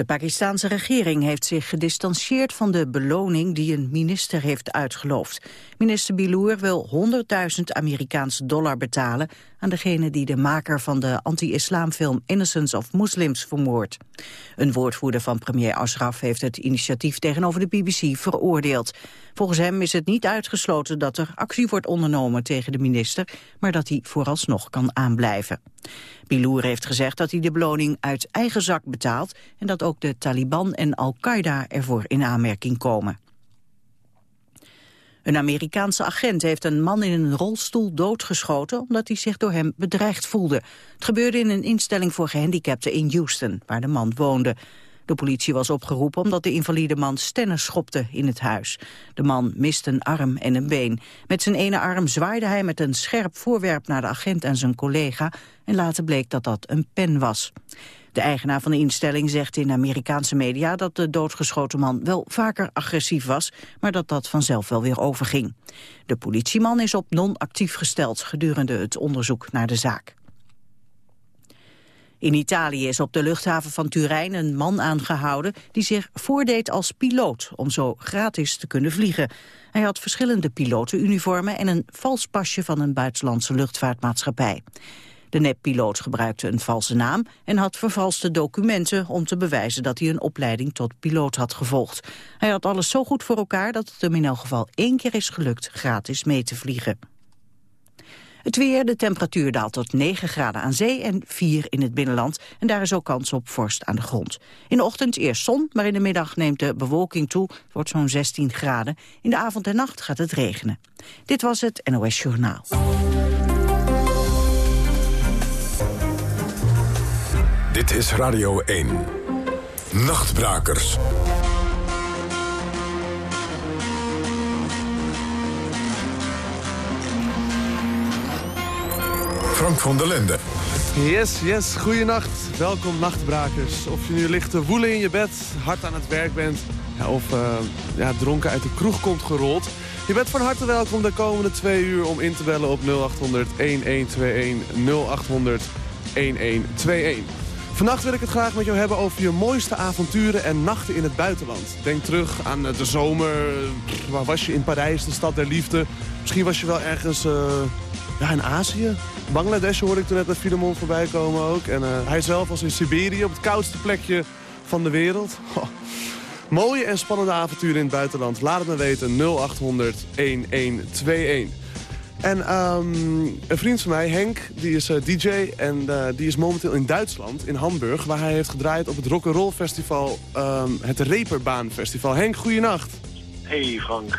De Pakistanse regering heeft zich gedistanceerd van de beloning die een minister heeft uitgeloofd. Minister Bilour wil 100.000 Amerikaanse dollar betalen aan degene die de maker van de anti-islamfilm Innocence of Muslims vermoordt. Een woordvoerder van premier Ashraf heeft het initiatief tegenover de BBC veroordeeld. Volgens hem is het niet uitgesloten dat er actie wordt ondernomen tegen de minister, maar dat hij vooralsnog kan aanblijven. Bilour heeft gezegd dat hij de beloning uit eigen zak betaalt en dat ook de Taliban en Al-Qaeda ervoor in aanmerking komen. Een Amerikaanse agent heeft een man in een rolstoel doodgeschoten omdat hij zich door hem bedreigd voelde. Het gebeurde in een instelling voor gehandicapten in Houston, waar de man woonde. De politie was opgeroepen omdat de invalide man stennen schopte in het huis. De man miste een arm en een been. Met zijn ene arm zwaaide hij met een scherp voorwerp naar de agent en zijn collega... en later bleek dat dat een pen was. De eigenaar van de instelling zegt in Amerikaanse media dat de doodgeschoten man wel vaker agressief was, maar dat dat vanzelf wel weer overging. De politieman is op non-actief gesteld gedurende het onderzoek naar de zaak. In Italië is op de luchthaven van Turijn een man aangehouden die zich voordeed als piloot om zo gratis te kunnen vliegen. Hij had verschillende pilotenuniformen en een vals pasje van een buitenlandse luchtvaartmaatschappij. De neppiloot gebruikte een valse naam en had vervalste documenten om te bewijzen dat hij een opleiding tot piloot had gevolgd. Hij had alles zo goed voor elkaar dat het hem in elk geval één keer is gelukt gratis mee te vliegen. Het weer, de temperatuur daalt tot 9 graden aan zee en 4 in het binnenland. En daar is ook kans op vorst aan de grond. In de ochtend eerst zon, maar in de middag neemt de bewolking toe. Het wordt zo'n 16 graden. In de avond en nacht gaat het regenen. Dit was het NOS Journaal. Dit is Radio 1. Nachtbrakers. Frank van der Lende. Yes, yes, goeienacht. Welkom nachtbrakers. Of je nu ligt te woelen in je bed, hard aan het werk bent... of uh, ja, dronken uit de kroeg komt gerold... Je bent van harte welkom de komende twee uur om in te bellen op 0800 1121 0800 1121. Vannacht wil ik het graag met jou hebben over je mooiste avonturen en nachten in het buitenland. Denk terug aan de zomer. Waar was je in Parijs, de stad der liefde? Misschien was je wel ergens uh, ja, in Azië. Bangladesh hoorde ik toen net met Filemon voorbij komen ook. En uh, hij zelf was in Siberië, op het koudste plekje van de wereld. Mooie en spannende avonturen in het buitenland. Laat het me weten, 0800 1121. En um, een vriend van mij, Henk, die is uh, DJ en uh, die is momenteel in Duitsland, in Hamburg... waar hij heeft gedraaid op het Rock'n'Roll Festival, um, het Reeperbaan Festival. Henk, goeienacht. Hey Frank.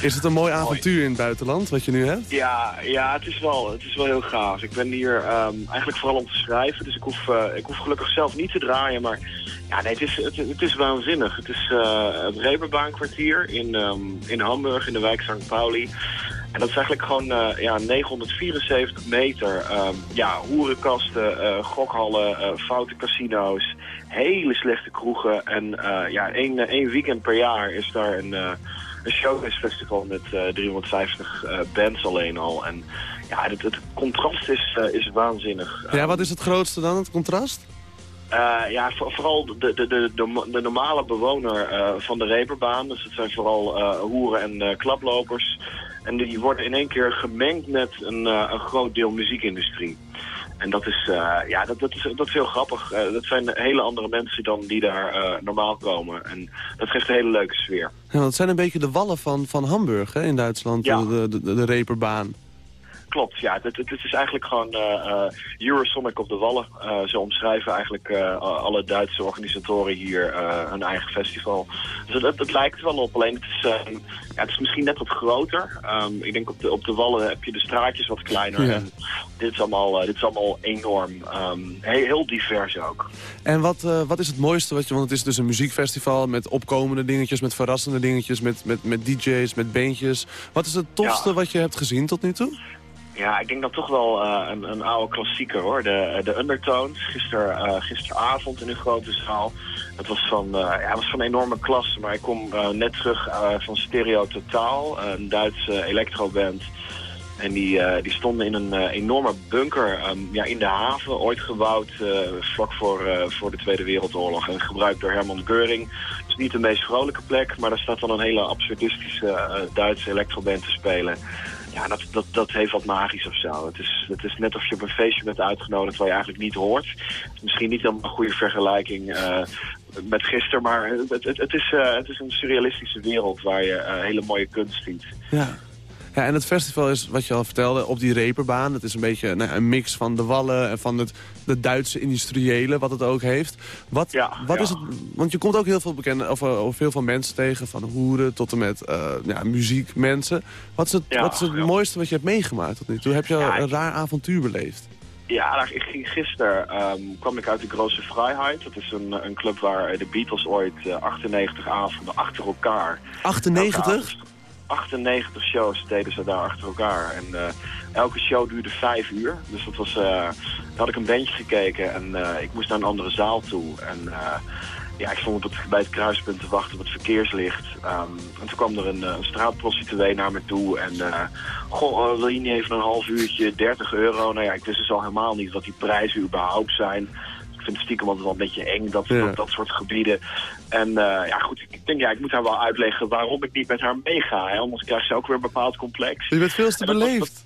Is het een mooi avontuur in het buitenland, wat je nu hebt? Ja, ja het, is wel, het is wel heel gaaf. Ik ben hier um, eigenlijk vooral om te schrijven, dus ik hoef, uh, ik hoef gelukkig zelf niet te draaien. Maar ja, nee, het is, het, is waanzinnig. Het is het Reeperbaankwartier in, um, in Hamburg, in de wijk St. Pauli. En dat is eigenlijk gewoon uh, ja, 974 meter. Um, ja, hoerenkasten, uh, gokhallen, uh, foute casino's, hele slechte kroegen. En ja, één, één weekend per jaar is daar een, een showfestival met 350 bands alleen al. En ja, het, het contrast is, is waanzinnig. Ja, wat is het grootste dan, het contrast? Uh, ja, vooral de, de, de, de, normale bewoner uh, van de reperbaan. Dus het zijn vooral uh, hoeren en klaplopers. En die worden in één keer gemengd met een, een groot deel muziekindustrie. En dat is, ja, dat, dat, is, dat is heel grappig. dat zijn hele andere mensen dan die daar normaal komen. En dat geeft een hele leuke sfeer. Ja, dat zijn een beetje de wallen van, van Hamburg hè, in Duitsland, ja. de, de, de reperbaan klopt. Ja, het, het, is eigenlijk gewoon uh, Eurosonic op de Wallen. Uh, ze omschrijven eigenlijk alle Duitse organisatoren hier hun eigen festival. Dus het, het, lijkt er wel op, alleen het is, ja, het is misschien net wat groter. Um, ik denk op de, op de Wallen heb je de straatjes wat kleiner. En dit is allemaal, dit is allemaal enorm. Um, heel, heel, divers ook. En wat, wat is het mooiste, wat je, want het is dus een muziekfestival met opkomende dingetjes, met verrassende dingetjes, met, met, met DJ's, met beentjes. Wat is het tofste wat je hebt gezien tot nu toe? Ja, ik denk dat toch wel uh, een, een, oude klassieker hoor. De, de Undertones, uh, gisteravond in een grote zaal. Dat was van, uh, ja, was van enorme klasse, maar ik kom net terug van Stereo Totaal, een Duitse electroband. En die, die stonden in een enorme bunker um, ja, in de haven, ooit gebouwd vlak voor, voor de Tweede Wereldoorlog. En gebruikt door Herman Göring. Het is niet de meest vrolijke plek, maar daar staat dan een hele absurdistische Duitse electroband te spelen. Ja, dat, dat, dat heeft wat magisch of zo. Het is, het is net of je op een feestje bent uitgenodigd waar je eigenlijk niet hoort. Misschien niet een goede vergelijking met gisteren, maar het, het, is, het is een surrealistische wereld waar je hele mooie kunst ziet. Ja. Ja, en het festival is, wat je al vertelde, op die reperbaan. Het is een beetje nou, een mix van de wallen en van het de Duitse industriële, wat het ook heeft. Wat, ja, wat is het, want je komt ook heel veel bekende, of, uh, veel van mensen tegen, van hoeren tot en met uh, ja, muziekmensen. Wat is het, wat is het mooiste wat je hebt meegemaakt tot nu toe? Heb je een raar avontuur beleefd? Ja, nou, ik ging gisteren um, kwam ik uit de Grosse Vrijheid. Dat is een, een club waar de Beatles ooit uh, 98 avonden achter elkaar... 98? 98 shows deden ze daar achter elkaar. En uh, elke show duurde vijf uur. Dus dat was, uh, had ik een bandje gekeken en uh, ik moest naar een andere zaal toe. En ja, ik stond op het, bij het kruispunt te wachten op het verkeerslicht. Um, en toen kwam er een, een naar me toe. En goh, wil je niet even een half uurtje, 30 euro? Nou ja, ik wist dus al helemaal niet wat die prijzen überhaupt zijn vind het stiekem altijd wel een beetje eng, dat, dat, dat, soort gebieden. En uh, ja, goed, ik denk, ja, ik moet haar wel uitleggen waarom ik niet met haar meega. Hè? Anders krijgt ze ook weer een bepaald complex. Je bent veel te beleefd.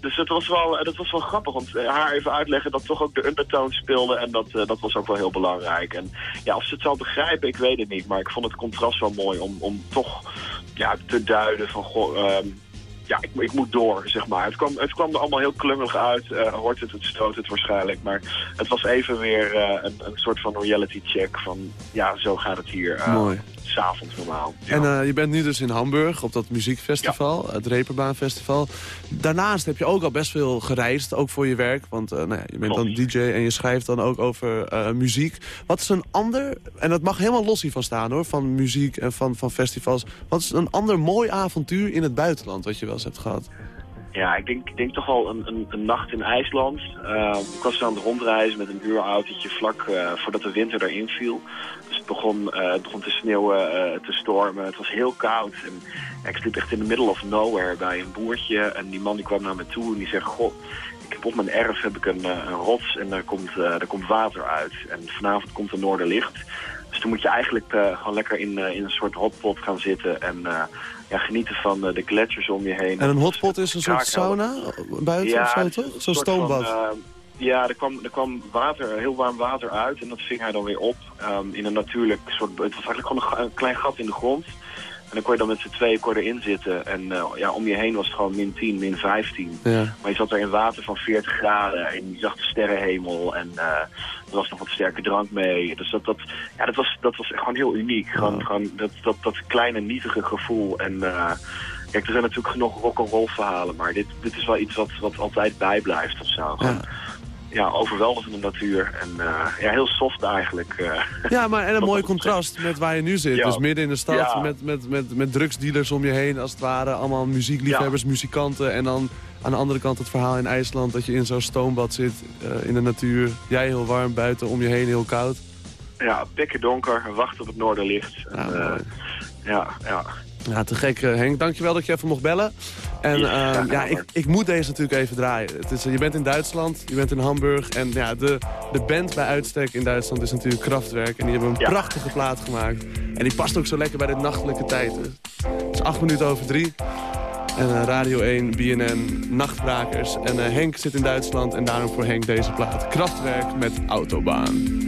dus dat was, wel, dat was wel grappig, want uh, haar even uitleggen dat toch ook de undertoon speelde. En dat, uh, dat was ook wel heel belangrijk. En ja, of ze het zal begrijpen, ik weet het niet. Maar ik vond het contrast wel mooi om, om toch ja, te duiden van... Goh, um, ja, ik, ik, moet door, zeg maar. Het kwam, het kwam er allemaal heel klungelig uit. Uh, hoort het, het stoot het waarschijnlijk. Maar het was even weer uh, een, een soort van reality check van... ja, zo gaat het hier. Uh, Mooi s'avonds normaal. En uh, je bent nu dus in Hamburg op dat muziekfestival, het Reperbaanfestival. Daarnaast heb je ook al best veel gereisd, ook voor je werk. Want uh, nou ja, je bent dan DJ en je schrijft dan ook over uh, muziek. Wat is een ander, en dat mag helemaal los hiervan staan hoor, van muziek en van, van festivals. Wat is een ander mooi avontuur in het buitenland wat je wel eens hebt gehad? Ja, ik denk, ik denk toch wel een, een, nacht in IJsland. Uh, ik was aan het rondreizen met een huurautootje vlak uh, voordat de winter erin viel. Dus het begon, uh, het begon te sneeuwen, te stormen. Het was heel koud. En ik sliep echt in the middle of nowhere bij een boertje. En die man die kwam naar me toe en die zei... Goh, ik heb op mijn erf heb ik een, een rots en daar komt, daar komt water uit. En vanavond komt er noorderlicht. Dus toen moet je eigenlijk gewoon lekker in, in een soort hotpot gaan zitten en ja, genieten van de gletsjers om je heen. En een hotpot is een soort sauna buiten ja, of zo, toch? Zo'n stoombad. Ja, er kwam, er kwam water, heel warm water uit en dat ving hij dan weer op um, in een natuurlijk soort... Het was eigenlijk gewoon een, klein gat in de grond. En dan kon je dan met z'n tweeën kon erin zitten. En uh, ja, om je heen was het gewoon min 10, min 15. Ja. Maar je zat er in water van 40 graden en je zag de sterrenhemel. En uh, er was nog wat sterke drank mee. Dus dat, dat, ja, dat, was, dat was gewoon heel uniek. Gewoon, gewoon dat, dat, dat kleine, nietige gevoel. En uh, kijk, er zijn natuurlijk genoeg rock'n'roll verhalen. Maar dit, dit is wel iets wat, wat altijd bijblijft of zo. Gewoon, ja ja, overweldigende natuur. En uh, ja, heel soft eigenlijk. Uh, ja, maar en een mooi contrast met waar je nu zit. Ja. Dus midden in de stad ja. met, met, met, met drugsdealers om je heen als het ware. Allemaal muziekliefhebbers, ja. muzikanten. En dan aan de andere kant het verhaal in IJsland dat je in zo'n stoombad zit uh, in de natuur. Jij heel warm, buiten om je heen heel koud. Ja, pikken donker, wacht op het noorderlicht. En, ja, ja. Ja, te gek uh, Henk. Dankjewel dat je even mocht bellen. En ja, uh, ja ik, ik moet deze natuurlijk even draaien. Het is, je bent in Duitsland, je bent in Hamburg. En ja, de, de band bij uitstek in Duitsland is natuurlijk Kraftwerk. En die hebben een ja. prachtige plaat gemaakt. En die past ook zo lekker bij de nachtelijke tijd. Het is acht minuten over drie. En uh, Radio 1, BNN, Nachtbrakers. En Henk zit in Duitsland en daarom voor Henk deze plaat. Kraftwerk met Autobaan.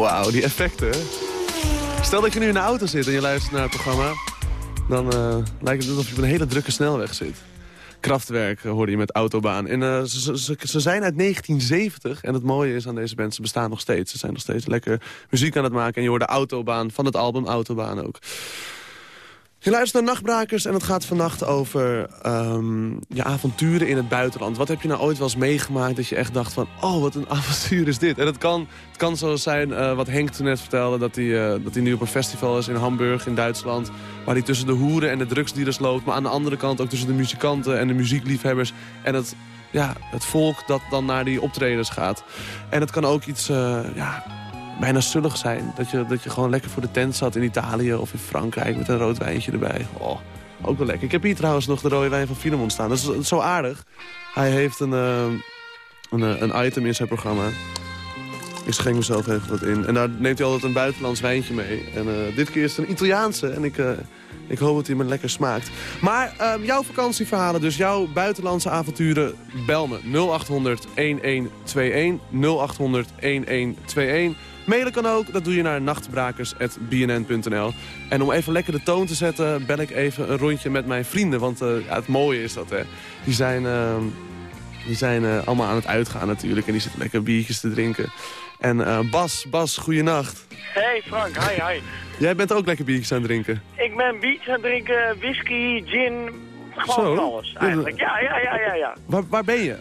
Wauw, die effecten. Stel dat je nu in de auto zit en je luistert naar het programma... dan uh, lijkt het alsof je op een hele drukke snelweg zit. Kraftwerk uh, hoorde je met Autobaan. En uh, ze, zijn uit 1970 en het mooie is aan deze band, ze bestaan nog steeds. Ze zijn nog steeds lekker muziek aan het maken. En je hoort de Autobaan van het album Autobaan ook. Je luistert naar Nachtbrakers en het gaat vannacht over um, je avonturen in het buitenland. Wat heb je nou ooit wel eens meegemaakt dat je echt dacht van... oh, wat een avontuur is dit. En het kan, het kan zo zijn uh, wat Henk toen net vertelde... Dat hij, uh, dat hij nu op een festival is in Hamburg in Duitsland... waar hij tussen de hoeren en de drugsdealers loopt... maar aan de andere kant ook tussen de muzikanten en de muziekliefhebbers... en het, ja, het volk dat dan naar die optredens gaat. En het kan ook iets... Uh, ja, bijna zullig zijn. Dat je, dat je gewoon lekker voor de tent zat in Italië of in Frankrijk met een rood wijntje erbij. Oh, ook wel lekker. Ik heb hier trouwens nog de rode wijn van Filemon staan. Dat is, zo aardig. Hij heeft een, uh, een, een item in zijn programma. Ik schenk mezelf even wat in. En daar neemt hij altijd een buitenlands wijntje mee. En uh, dit keer is het een Italiaanse. En ik, ik hoop dat hij me lekker smaakt. Maar uh, jouw vakantieverhalen, dus jouw buitenlandse avonturen, bel me 0800 1121 0800 1121. Mailen kan ook, dat doe je naar nachtbrakers.bnn.nl. En om even lekker de toon te zetten, bel ik even een rondje met mijn vrienden. Want uh, ja, het mooie is dat, hè. Die zijn, uh, die zijn uh, allemaal aan het uitgaan natuurlijk. En die zitten lekker biertjes te drinken. En Bas, Bas, goeienacht. Hey Frank, hi, hi. Jij bent ook lekker biertjes aan het drinken? Ik ben biertjes aan het drinken, whisky, gin, gewoon Zo? alles eigenlijk. Ja, ja, ja, ja. ja. Waar, waar ben je?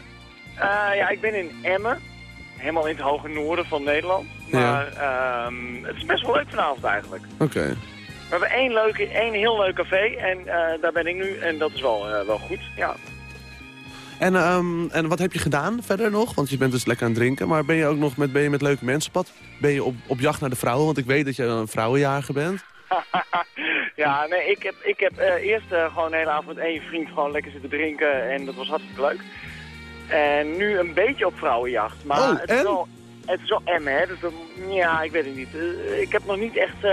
ja, ik ben in Emmen helemaal in het hoge noorden van Nederland. Maar ja. um, het is best wel leuk vanavond eigenlijk. Oké. We hebben één, leuke, één heel leuk café en uh, daar ben ik nu en dat is wel, uh, wel goed, ja. En, um, en wat heb je gedaan verder nog? Want je bent dus lekker aan het drinken, maar ben je ook nog met, ben je met leuke mensen pad? Ben je op, op jacht naar de vrouwen? Want ik weet dat je een vrouwenjager bent. Ja, nee, ik heb, ik heb eh, eerst eh, gewoon de hele avond met één vriend gewoon lekker zitten drinken en dat was hartstikke leuk. En nu een beetje op vrouwenjacht. Maar Oh, het, is wel, het is wel emmen, hè. Dus dan, ja, ik weet het niet. Eh, ik heb nog niet echt... eh,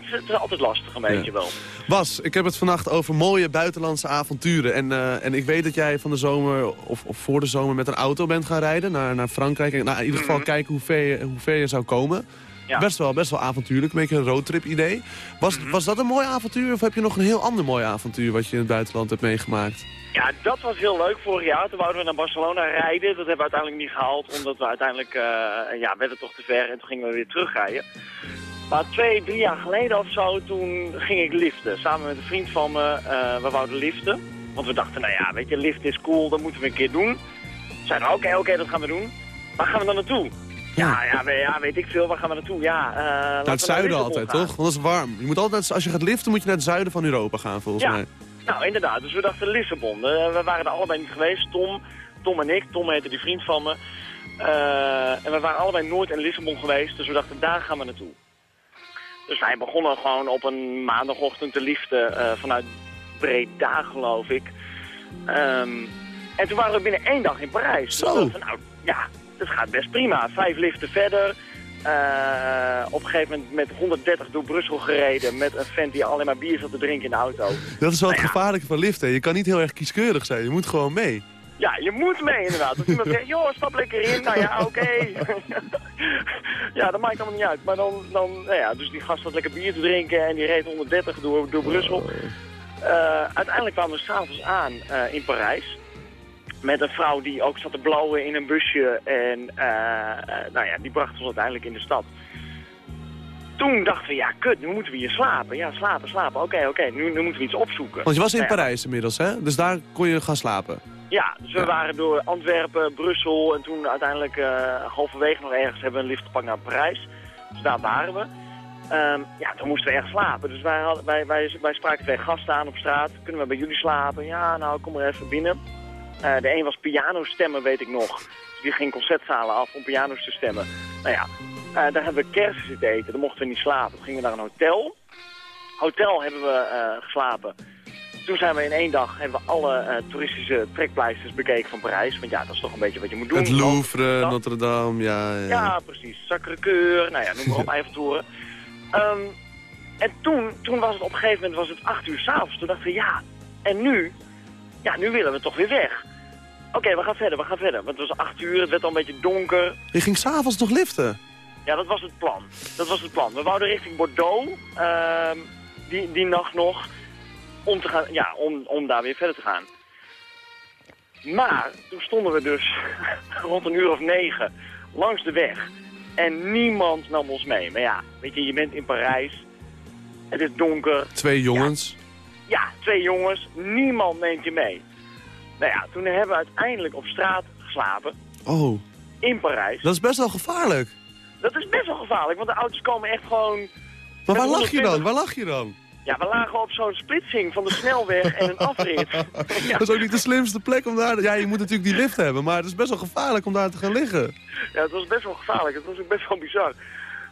het, is, altijd lastig een beetje wel. Bas, ik heb het vannacht over mooie buitenlandse avonturen. En, eh, en ik weet dat jij van de zomer, of, of voor de zomer, met een auto bent gaan rijden naar, naar Frankrijk. En nou, in ieder geval Mhm. kijken hoe ver, je, hoe ver je zou komen. Ja. Best, wel, best wel avontuurlijk, een beetje een roadtrip idee. Was, Mhm. was dat een mooi avontuur of heb je nog een heel ander mooi avontuur wat je in het buitenland hebt meegemaakt? Ja, dat was heel leuk vorig jaar. Toen wouden we naar Barcelona rijden. Dat hebben we uiteindelijk niet gehaald, omdat we uiteindelijk, eh ja, werden toch te ver en toen gingen we weer terugrijden. Maar twee, drie jaar geleden of zo, toen ging ik liften. Samen met een vriend van me, eh, we wouden liften. Want we dachten, nou ja, weet je, liften is cool, dat moeten we een keer doen. Zeiden we, oké, oké, dat gaan we doen. Waar gaan we dan naartoe? Ja, ja, ja, weet ik veel, waar gaan we naartoe? Ja, eh, Naar het zuiden altijd, gaan. toch? Want dat is warm. Je moet altijd, als je gaat liften moet je naar het zuiden van Europa gaan, volgens Ja. mij. Nou, inderdaad. Dus we dachten Lissabon. Eh, we waren er allebei niet geweest. Tom, Tom en ik. Tom heette die vriend van me. Eh, en we waren allebei nooit in Lissabon geweest. Dus we dachten, daar gaan we naartoe. Dus wij begonnen gewoon op een maandagochtend te liften vanuit Breda, geloof ik. Ehm, en toen waren we binnen één dag in Parijs. Dus Zo. we dachten, nou ja, dat gaat best prima. Vijf liften verder. Eh, op een gegeven moment met 130 door Brussel gereden. Met een vent die alleen maar bier zat te drinken in de auto. Dat is wel het Nou ja. gevaarlijke van liften. Je kan niet heel erg kieskeurig zijn. Je moet gewoon mee. Ja, je moet mee inderdaad. Als iemand zegt, joh, stap lekker in. Nou ja, oké. ja, dat maakt allemaal niet uit. Maar dan, dan nou ja, dus die gast had lekker bier te drinken en die reed 130 door, door Brussel. Eh, uiteindelijk kwamen we s'avonds aan eh, in Parijs. Met een vrouw die ook zat te blauwen in een busje. En eh, nou ja, die bracht ons uiteindelijk in de stad. Toen dachten we, ja kut, nu moeten we hier slapen. Ja, slapen, slapen. Oké, oké, nu, nu moeten we iets opzoeken. Want je was in Nou ja. Parijs inmiddels, hè? Dus daar kon je gaan slapen. Ja, dus we Ja. waren door Antwerpen, Brussel en toen uiteindelijk eh, halverwege nog ergens hebben we een lift gepakt naar Parijs. Dus daar waren we. Ehm, ja, toen moesten we ergens slapen. Dus wij, hadden, wij, wij, wij spraken twee gasten aan op straat. Kunnen we bij jullie slapen? Ja, nou, kom maar even binnen. Eh, de een was pianostemmen, weet ik nog. Dus die ging concertzalen af om piano's te stemmen. Nou ja, eh, daar hebben we kersen zitten eten. Daar mochten we niet slapen. Toen gingen we naar een hotel. Hotel hebben we eh, geslapen. Toen zijn we in één dag hebben we alle toeristische trekpleisters bekeken van Parijs. Want ja, dat is toch een beetje wat je moet doen. Het Louvre, Dan- Notre Dame, ja. ja. Ja, precies. Sacré-Cœur, nou ja, noem maar op, Eiffeltoren. Ehm, en toen, toen was het op een gegeven moment was het acht uur s'avonds. Toen dachten we, ja, en nu? Ja, nu willen we toch weer weg. Oké, we gaan verder, we gaan verder. Want het was acht uur, het werd al een beetje donker. Je ging s'avonds nog liften. Ja, dat was het plan. Dat was het plan. We wouden richting Bordeaux, ehm, die, die nacht nog, om, te gaan, ja, om, om daar weer verder te gaan. Maar toen stonden we dus rond een uur of negen langs de weg. En niemand nam ons mee. Maar ja, weet je, je bent in Parijs. Het is donker. Twee jongens. Ja, twee jongens. Niemand neemt je mee. Nou ja, toen hebben we uiteindelijk op straat geslapen. Oh, In Parijs. dat is best wel gevaarlijk. Dat is best wel gevaarlijk, want de auto's komen echt gewoon... Maar waar lag je dan? 120. Waar lag je dan? Ja, we lagen op zo'n splitsing van de snelweg en een afrit. ja. Dat is ook niet de slimste plek om daar... Ja, je moet natuurlijk die lift hebben, maar het is best wel gevaarlijk om daar te gaan liggen. ja, het was best wel gevaarlijk. Het was ook best wel bizar.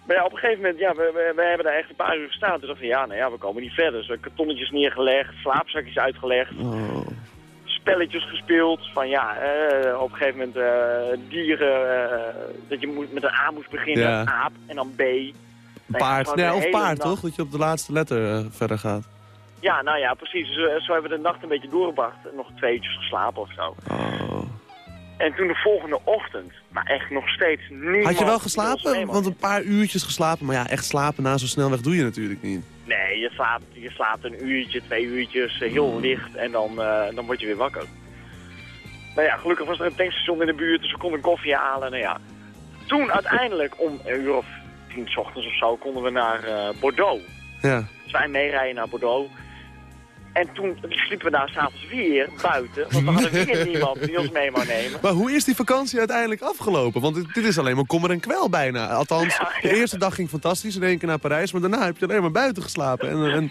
Maar ja, op een gegeven moment, ja, we, we, we hebben daar echt een paar uur gestaan. Toen dachten we, ja, nou ja, we komen niet verder. Dus we hebben kartonnetjes neergelegd, slaapzakjes uitgelegd, Oh. Spelletjes gespeeld. Van ja, eh, op een gegeven moment eh, dieren, eh, dat je moet, met een A moest beginnen, Ja. aap en dan B. Paard. Nee, of paard, nacht. toch? Dat je op de laatste letter verder gaat. Ja, nou ja, precies. Dus, eh, zo hebben we de nacht een beetje doorgebracht. Nog twee uurtjes geslapen of zo. Oh. En toen de volgende ochtend, maar echt nog steeds niemand... Had je wel geslapen? Want een paar uurtjes geslapen. Maar ja, echt slapen na zo'n snelweg doe je natuurlijk niet. Nee, je slaapt, je slaapt een uurtje, twee uurtjes, eh, heel licht en dan, eh, dan word je weer wakker. Nou ja, gelukkig was er een tankstation in de buurt, dus we konden koffie halen. Nou ja. Toen uiteindelijk om een uur of tien 's ochtends of zo konden we naar eh, Bordeaux. Ja. Dus wij meerijden naar Bordeaux. En toen sliepen we daar s'avonds weer buiten, want we hadden weer niemand die ons mee wou nemen. Maar hoe is die vakantie uiteindelijk afgelopen? Want dit, dit is alleen maar kommer en kwel bijna. Althans, Ja, de eerste dag ging fantastisch in één keer naar Parijs. Maar daarna heb je alleen maar buiten geslapen. En, en,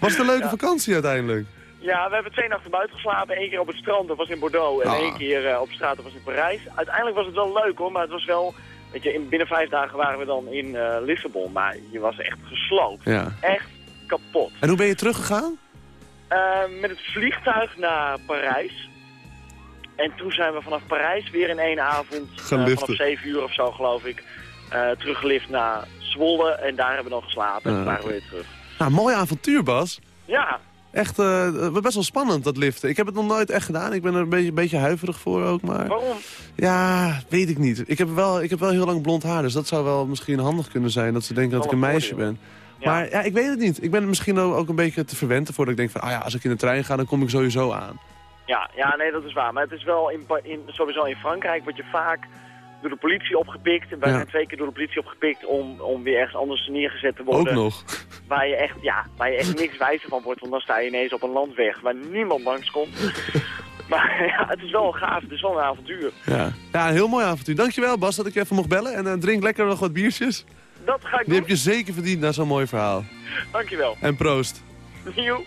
was het een leuke Ja. vakantie uiteindelijk? Ja, we hebben twee nachten buiten geslapen. Eén keer op het strand, dat was in Bordeaux. En Ah. één keer eh, op straat, dat was in Parijs. Uiteindelijk was het wel leuk hoor, maar het was wel... Weet je, in, binnen vijf dagen waren we dan in eh, Lissabon. Maar je was echt gesloopt. Ja. Echt kapot. En hoe ben je teruggegaan? Uh, met het vliegtuig naar Parijs. En toen zijn we vanaf Parijs weer in één avond, uh, vanaf 7 uur of zo geloof ik, uh, teruggelift naar Zwolle. En daar hebben we dan geslapen en toen waren we weer terug. Nou, mooi avontuur Bas. Ja. Echt best wel spannend dat liften. Ik heb het nog nooit echt gedaan. Ik ben er een beetje, beetje huiverig voor ook. Maar... Waarom? Ja, weet ik niet. Ik heb, wel, ik heb wel heel lang blond haar, dus dat zou wel misschien handig kunnen zijn. Dat ze denken dat ik een meisje ben. Maar ja, ik weet het niet. Ik ben misschien ook een beetje te verwend voordat ik denk van... ah ja, als ik in de trein ga, dan kom ik sowieso aan. Ja, ja nee, dat is waar. Maar het is wel in, in, sowieso in Frankrijk word je vaak door de politie opgepikt. En wij zijn twee keer door de politie opgepikt om, om weer ergens anders neergezet te worden. Ook nog. Waar je echt, ja, waar je echt niks wijzer van wordt. Want dan sta je ineens op een landweg waar niemand langs komt. maar ja, het is wel een gaaf. Het is wel een avontuur. Ja, ja een heel mooi avontuur. Dankjewel Bas dat ik je even mocht bellen. En uh, drink lekker nog wat biertjes. Dat ga ik Die heb je zeker verdiend na zo'n mooi verhaal. Dankjewel. En proost. Joe.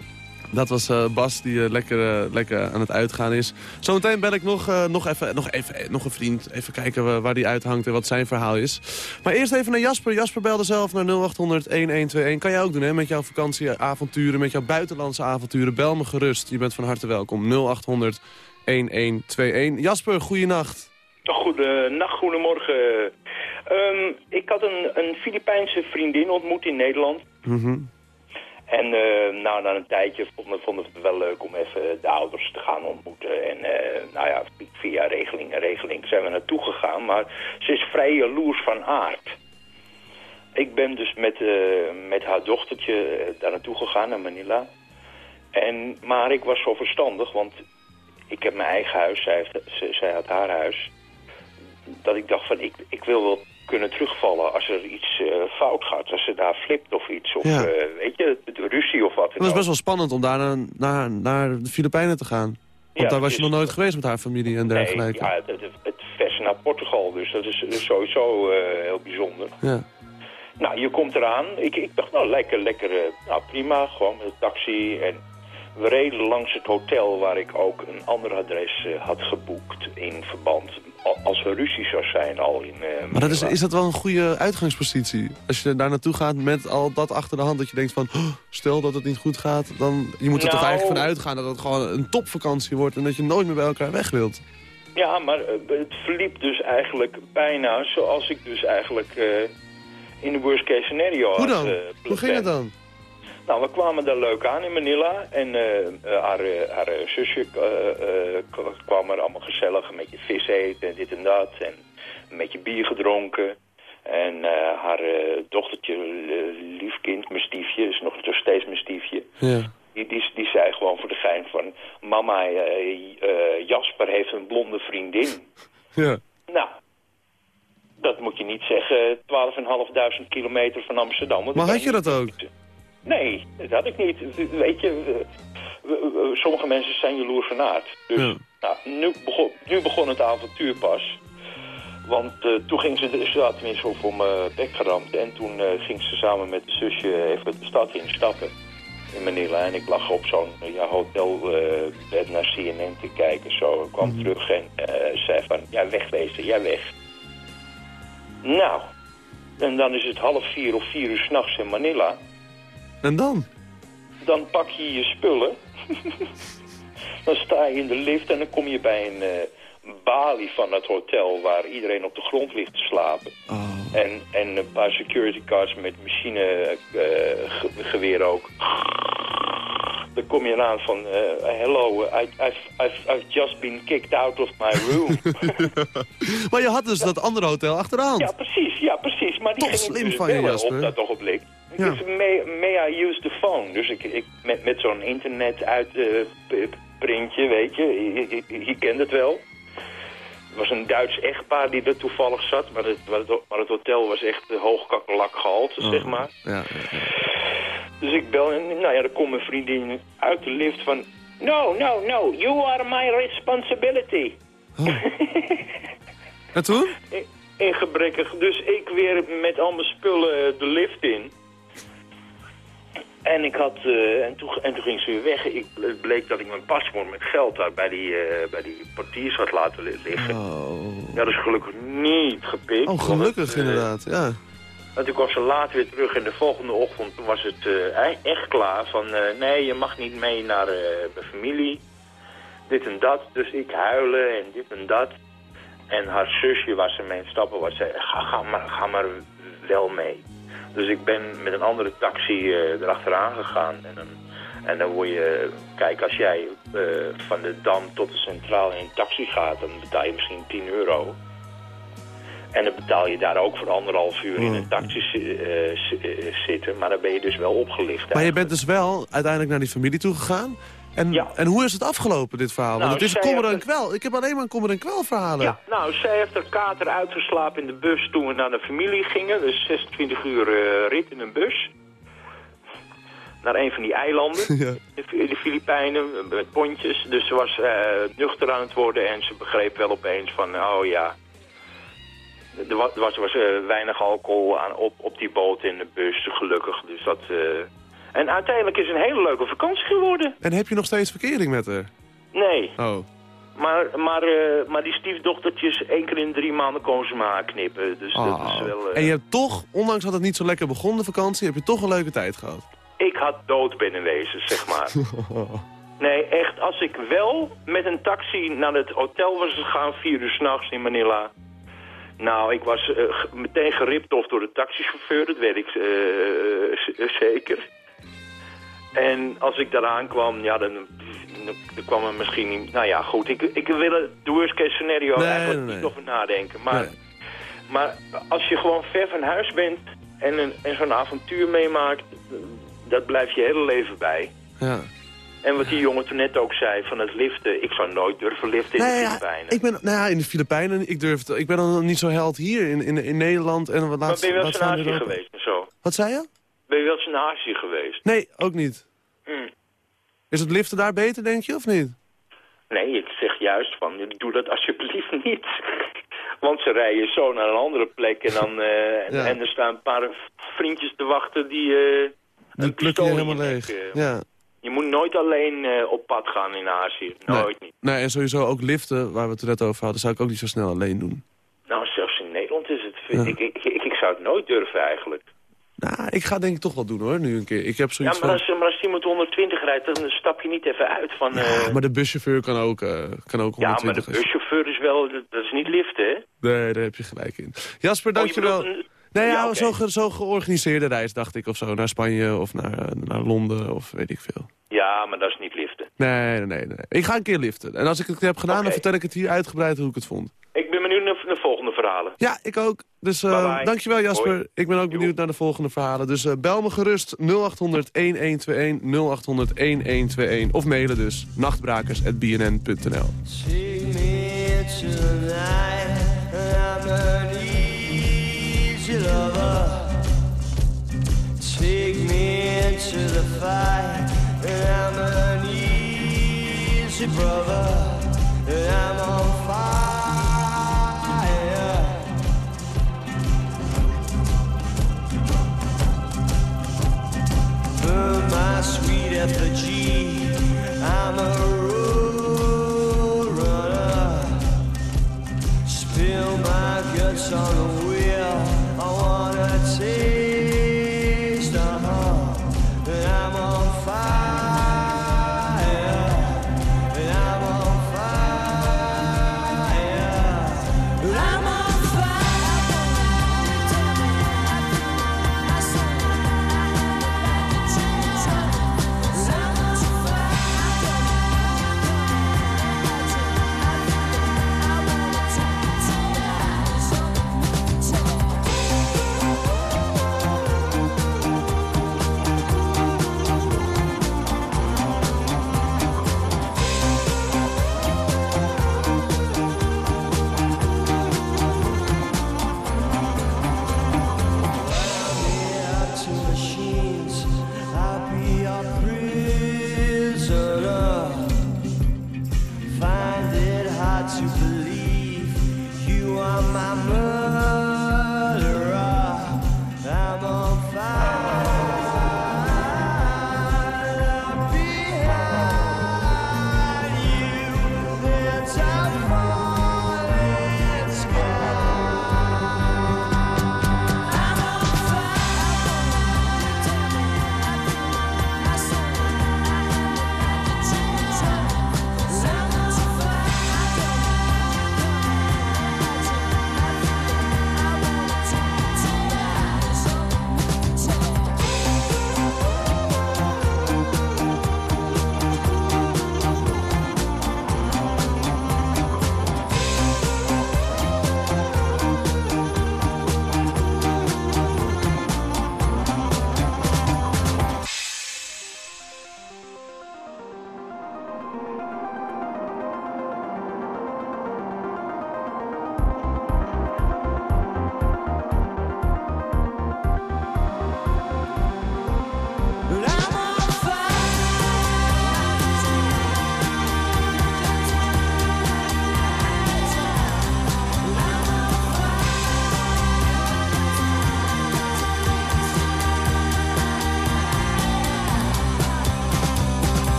Dat was uh, Bas die uh, lekker, uh, lekker aan het uitgaan is. Zometeen bel ik nog, nog, even, nog, even, nog een vriend. Even kijken waar die uithangt en wat zijn verhaal is. Maar eerst even naar Jasper. Jasper belde zelf naar 0800-1121. Kan jij ook doen hè? met jouw vakantieavonturen, met jouw buitenlandse avonturen. Bel me gerust. Je bent van harte welkom. 0800 1121. Jasper, goeienacht. Goedenacht, goedemorgen. Um, ik had een, een Filipijnse vriendin ontmoet in Nederland. Mm -hmm. En uh, nou, na een tijdje vonden, vonden we het wel leuk om even de ouders te gaan ontmoeten. En uh, nou ja, via regeling en regeling zijn we naartoe gegaan. Maar ze is vrij jaloers van aard. Ik ben dus met, uh, met haar dochtertje daar naartoe gegaan, naar Manila. En, maar ik was zo verstandig, want ik heb mijn eigen huis, zij, heeft, zij had haar huis. Dat ik dacht van, ik, ik wil wel kunnen terugvallen als er iets uh, fout gaat. Als ze daar flipt of iets. Of Ja. uh, weet je, de ruzie of wat. Het was best wel spannend om daar naar, naar, naar de Filipijnen te gaan. Want Ja, daar was je is- nog nooit geweest met haar familie en dergelijke. Nee, ja, het, het, vers naar Portugal, dus dat is, is sowieso eh, heel bijzonder. Ja. Nou, je komt eraan. Ik, ik dacht, nou, lekker, lekker, eh, nou, prima, gewoon met een taxi. En we reden langs het hotel waar ik ook een ander adres eh, had geboekt in verband... al- Als er ruzie zou zijn al in... eh, Maar dat is, is dat wel een goede uitgangspositie? Als je daar naartoe gaat met al dat achter de hand, dat je denkt van... "Oh, stel dat het niet goed gaat, dan... Je moet er toch Nou- eigenlijk van uitgaan dat het gewoon een topvakantie wordt... en dat je nooit meer bij elkaar weg wilt. Ja, maar eh, het verliep dus eigenlijk bijna zoals ik dus eigenlijk in de worst case scenario Hoe dan? Hoe ging het dan? Nou, we kwamen daar leuk aan in Manila. En eh, eh, haar, eh, haar zusje k- kwam er allemaal gezellig een beetje vis eten en dit en dat. En een beetje bier gedronken. En haar dochtertje, lief kind, mijn stiefje, is nog steeds mijn stiefje. Ja. Die, die, die zei gewoon voor de gein van... Mama, Jasper heeft een blonde vriendin. Ja. Nou, dat moet je niet zeggen. 12.500 kilometer van Amsterdam. Maar had je dat ook? niet. Nee, dat had ik niet. Weet je, eh, sommige mensen zijn jaloers van aard. Dus Ja. nou, nu, begon, nu begon het avontuur pas. Want eh, toen ging ze, de- ze had tenminste voor mijn bek geramd. En toen eh, ging ze samen met de zusje even de stad instappen in Manila. En ik lag op zo'n ja, hotelbed naar CNN te kijken. Zo, ik kwam terug en zei van, ja wegwezen, jij weg. Nou, en dan is het half vier of vier uur s'nachts in Manila. En dan? Dan pak je je spullen. dan sta je in de lift en dan kom je bij een eh, balie van het hotel... waar iedereen op de grond ligt te slapen. Oh. En, en een paar security guards met machinegeweer ook. Dan kom je eraan van... eh, hello, I, I've, I've, I've just been kicked out of my room. Maar je had dus dat andere hotel achteraan. Ja, precies, ja, precies. Maar die Toch ging slim dus van je, Jasper. op dat ogenblik. Ja. Dus may, may I use the phone? Dus ik, ik met, met zo'n internet uit eh, printje, weet je, je, je, je kent het wel. Er was een Duits echtpaar die er toevallig zat, maar het, maar het, het hotel was echt uh, hoogkakkelak gehalte, Oh. zeg maar. Ja. Dus ik bel en nou ja, dan komt mijn vriendin uit de lift van... No, no, no, you are my responsibility. En toen? In- ingebrekkig. Dus ik weer met al mijn spullen eh, de lift in. En, ik had, eh, en, toen, en toen ging ze weer weg. Ik, het bleek dat ik mijn paspoort met geld daar bij die, eh, bij die portiers had laten li- liggen. Oh, Ja, dat is gelukkig niet gepikt. oh gelukkig het, eh, inderdaad, ja. Want toen kwam ze later weer terug en de volgende ochtend toen was het uh, echt klaar van... Uh, nee, je mag niet mee naar uh, mijn familie. Dit en dat. Dus ik huilen en dit en dat. En haar zusje waar ze mee stappen was. Ga, ga, maar, ga maar wel mee. Dus ik ben met een andere taxi erachteraan gegaan. En dan, en dan word je... Kijk, als jij van de Dam tot de Centraal in een taxi gaat... dan betaal je misschien 10 euro... En dan betaal je daar ook voor anderhalf uur in een taxi uh, zitten. Maar dan ben je dus wel opgelicht. Maar je bent dus wel uiteindelijk naar die familie toe gegaan. En, ja. en hoe is het afgelopen, dit verhaal? Want nou, het is kommer en kwel. Ik heb alleen maar een kommer en kwel verhalen. Ja, nou, zij heeft haar kater uitgeslapen in de bus toen we naar de familie gingen. Dus 26 uur uh, rit in een bus. Naar een van die eilanden, ja. de, de Filipijnen, met pontjes. Dus ze was uh, nuchter aan het worden en ze begreep wel opeens van, oh ja, er was, was, was uh, weinig alcohol aan, op, op die boot in de bus, gelukkig. Dus dat. En uiteindelijk is het een hele leuke vakantie geworden. En heb je nog steeds verkering met haar? Nee. Oh. Maar, maar, uh, maar die stiefdochtertjes, één keer in drie maanden komen ze maar knippen. Dus dat is oh. wel... En je hebt toch, ondanks dat het niet zo lekker begon, de vakantie, heb je toch een leuke tijd gehad? Ik had dood binnenwezen, zeg maar. nee, echt, als ik wel met een taxi naar het hotel was gegaan, vier uur s'nachts in Manila... Nou, ik was uh, meteen geript of door de taxichauffeur, dat weet ik uh, zeker. En als ik daar aankwam, ja, dan, dan, kwam er misschien niet... Nou ja, goed, ik, ik wil het worst case scenario nee, eigenlijk nee, niet over nadenken. Maar, nee. maar als je gewoon ver van huis bent en, een, en zo'n avontuur meemaakt, dat blijft je hele leven bij. Ja. En wat die jongen toen net ook zei van het liften. Ik zou nooit durven liften in de Filipijnen. ik ben, nou ja, in de Filipijnen. Ik, durf, ik ben dan niet zo held hier in, in, in Nederland. En wat maar ben je wel eens in Azië geweest en zo? Wat zei je? Ben je wel eens in Azië geweest? Nee, ook niet. Hmm. Is het liften daar beter, denk je, of niet? Nee, ik zeg juist van, doe dat alsjeblieft niet. Want ze rijden zo naar een andere plek en dan uh, ja. en, er staan een paar vriendjes te wachten die... Uh, die plukken je helemaal leeg. Uh, ja. Je moet nooit alleen op pad gaan in Azië. Nooit nee. niet. Nee, en sowieso ook liften, waar we het net over hadden, zou ik ook niet zo snel alleen doen. Nou, zelfs in Nederland is het... Ja. Ik, ik, ik, ik, zou het nooit durven eigenlijk. Nou, ik ga denk ik toch wel doen hoor, nu een keer. Ik heb zoiets ja, maar van... als, maar als iemand 120 rijdt, dan stap je niet even uit van... Ja, uh... maar de buschauffeur kan ook, uh, kan ook 120. Ja, maar de buschauffeur is wel... Dat is niet liften, hè? Nee, daar heb je gelijk in. Jasper, dankjewel. Oh, Nee, ja, ja okay. zo, ge, zo georganiseerde reis, dacht ik, of zo. Naar Spanje of naar, naar Londen of weet ik veel. Ja, maar dat is niet liften. Nee, nee, nee. nee. Ik ga een keer liften. En als ik het heb gedaan, okay. dan vertel ik het hier uitgebreid hoe ik het vond. Ik ben benieuwd verhalen. Ja, ik ook. Dus uh, bye bye. dankjewel Jasper. Hoi. Ik ben ook benieuwd jo. naar de volgende verhalen. Dus uh, bel me gerust 0800-1121, 0800-1121. Of mailen dus nachtbrakers.bnn.nl lover. Take me into the fight. I'm an easy brother. I'm on fire. My sweet effigy. I'm a road runner. Spill my guts on the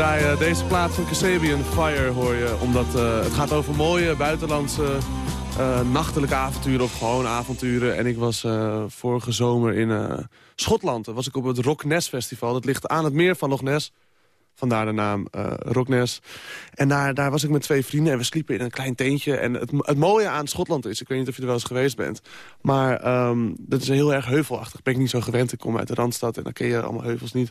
Ja, ik draai eh, deze plaat van Kasabian, Fire, hoor je. Omdat eh, het gaat over mooie buitenlandse eh, nachtelijke avonturen of gewoon avonturen. En ik was eh, vorige zomer in Schotland. Was ik op het Rock Ness Festival. Dat ligt aan het meer van Loch Ness. Vandaar de naam uh, Rock Ness. En daar, daar was ik met twee vrienden en we sliepen in een klein tentje. En het, het mooie aan Schotland is, ik weet niet of je er wel eens geweest bent... maar um, dat is heel erg heuvelachtig. Ben ik niet zo gewend. Ik kom uit de Randstad en dan ken je allemaal heuvels niet.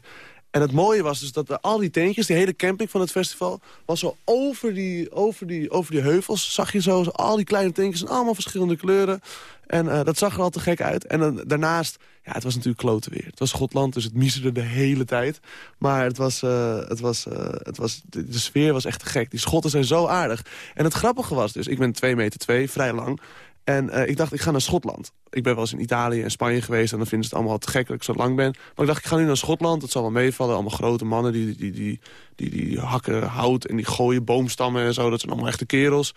En het mooie was dus dat al die tentjes, die hele camping van het festival... was zo over die, over die, over die heuvels, zag je zo, al die kleine tentjes... en allemaal verschillende kleuren. En uh, dat zag er al te gek uit. En daarnaast, ja, het was natuurlijk kloten weer. Het was Schotland, dus het miezerde de hele tijd. Maar het was, uh, het was, het was, de, de, sfeer was echt te gek. Die Schotten zijn zo aardig. En het grappige was dus, ik ben 2 meter 2, vrij lang... En uh, ik dacht, ik ga naar Schotland. Ik ben wel eens in Italië en Spanje geweest... en dan vinden ze het allemaal te gek dat ik zo lang ben. Maar ik dacht, ik ga nu naar Schotland. Het zal wel meevallen. Allemaal grote mannen die, die, die, die, die hakken hout... en die gooien boomstammen en zo. Dat zijn allemaal echte kerels.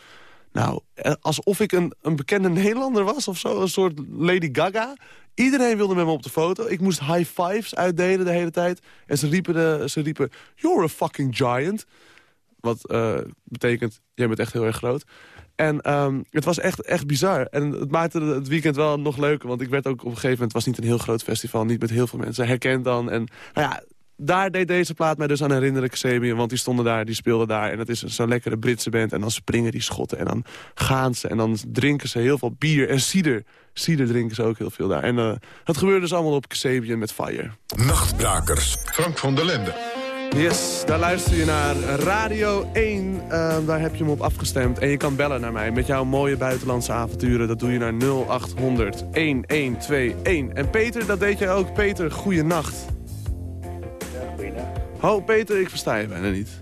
Nou, alsof ik een, een bekende Nederlander was of zo. Een soort Lady Gaga. Iedereen wilde met me op de foto. Ik moest high fives uitdelen de hele tijd. En ze riepen, ze riepen you're a fucking giant. Wat uh, betekent, jij bent echt heel erg groot. En um, het was echt, echt bizar. En het maakte het weekend wel nog leuker. Want ik werd ook op een gegeven moment... Het was niet een heel groot festival. Niet met heel veel mensen herkend dan. En nou ja, daar deed deze plaat mij dus aan herinneren, Xavier. Want die stonden daar, die speelden daar. En het is zo'n lekkere Britse band. En dan springen die schotten. En dan gaan ze. En dan drinken ze heel veel bier en cider. Cider drinken ze ook heel veel daar. En uh, het gebeurde dus allemaal op Kasabian met Fire. Nachtbrakers, Frank van der Lende. Yes, daar luister je naar Radio 1. Uh, daar heb je hem op afgestemd. En je kan bellen naar mij met jouw mooie buitenlandse avonturen. Dat doe je naar 0800 1121. En Peter, dat deed jij ook. Peter, goeienacht. Ja, goeienacht. Ho, Peter, ik versta je bijna niet.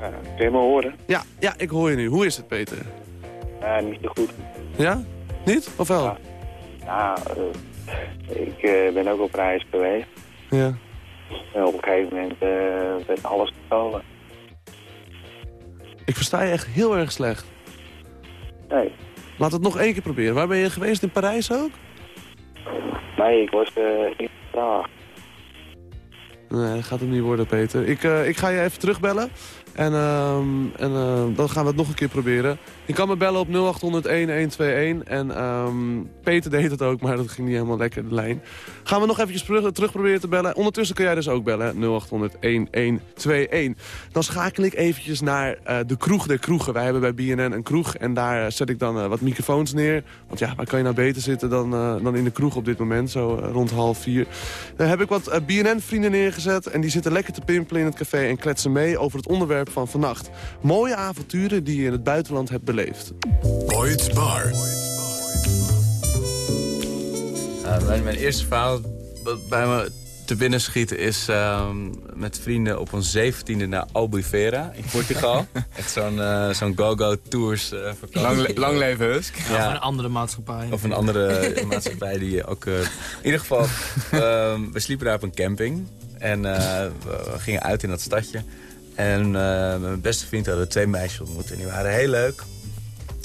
Ja, kun je me horen? Ja, ja, ik hoor je nu. Hoe is het, Peter? Ja, niet zo goed. Ja? Niet? Of wel? Ja, nou, uh, ik uh, ben ook op reis geweest. Ja. En op een gegeven moment uh, werd alles gestolen. Ik versta je echt heel erg slecht. Nee. Laat het nog één keer proberen. Waar ben je geweest? In Parijs ook? Nee, ik was uh, in Praag. Nee, dat gaat het niet worden, Peter. Ik, uh, ik ga je even terugbellen. En, uh, en uh, dan gaan we het nog een keer proberen. Je kan me bellen op 0800-1121. En um, Peter deed het ook, maar dat ging niet helemaal lekker, de lijn. Gaan we nog eventjes terug, proberen te bellen. Ondertussen kun jij dus ook bellen, 0800-1121. Dan schakel ik eventjes naar uh, de kroeg der kroegen. Wij hebben bij BNN een kroeg en daar zet ik dan wat microfoons neer. Want ja, waar kan je nou beter zitten dan, dan in de kroeg op dit moment, zo rond half vier. Daar heb ik wat BNN-vrienden neergezet en die zitten lekker te pimpelen in het café... en kletsen mee over het onderwerp van vannacht. Mooie avonturen die je in het buitenland hebt beleefd. Boyd's Bar. Uh, mijn, mijn, eerste verhaal wat bij me te binnen schieten is uh, met vrienden op ons zeventiende naar Albufeira in Portugal. Echt zo'n uh, zo'n go-go tours uh. Lang, le lang leven Husk. Ja. Of een andere maatschappij. Of een andere maatschappij die ook... in ieder geval, ehm, we sliepen daar op een camping. En we gingen uit in dat stadje. En uh, mijn beste vriend hadden we twee meisjes ontmoet. En die waren heel leuk.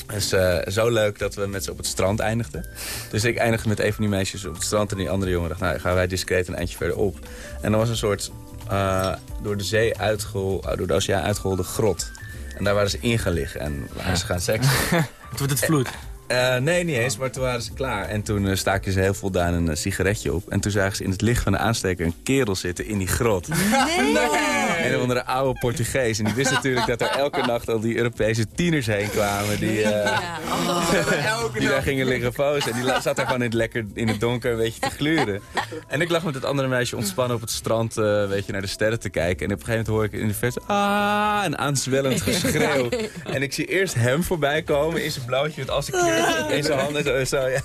Dus uh, zo leuk dat we met ze op het strand eindigden. Dus ik eindigde met een van die meisjes op het strand. En die andere jongen dacht, nou gaan wij discreet een eindje verder op. En er was een soort uh, door de zee uitgehol, door de oceaan uitgeholde grot. En daar waren ze in gaan liggen en waren ze gaan seksen. Het wordt het vloed. Uh, nee, niet eens, maar toen waren ze klaar. En toen uh, staken ze heel voldaan een uh, sigaretje op. En toen zagen ze in het licht van de aansteker een kerel zitten in die grot. Nee! Een onder een oude Portugees. En die wist natuurlijk dat er elke nacht al die Europese tieners heen kwamen. Die, ja. oh. die daar gingen liggen fozen. En die zat daar gewoon in het, lekker in het donker een beetje te gluren. En ik lag met het andere meisje ontspannen op het strand weet je, naar de sterren te kijken. En op een gegeven moment hoor ik in de verte... Ah, een aanzwellend geschreeuw. En ik zie eerst hem voorbij komen in zijn blauwtje met al zijn kleur in zijn handen zo, zo, ja.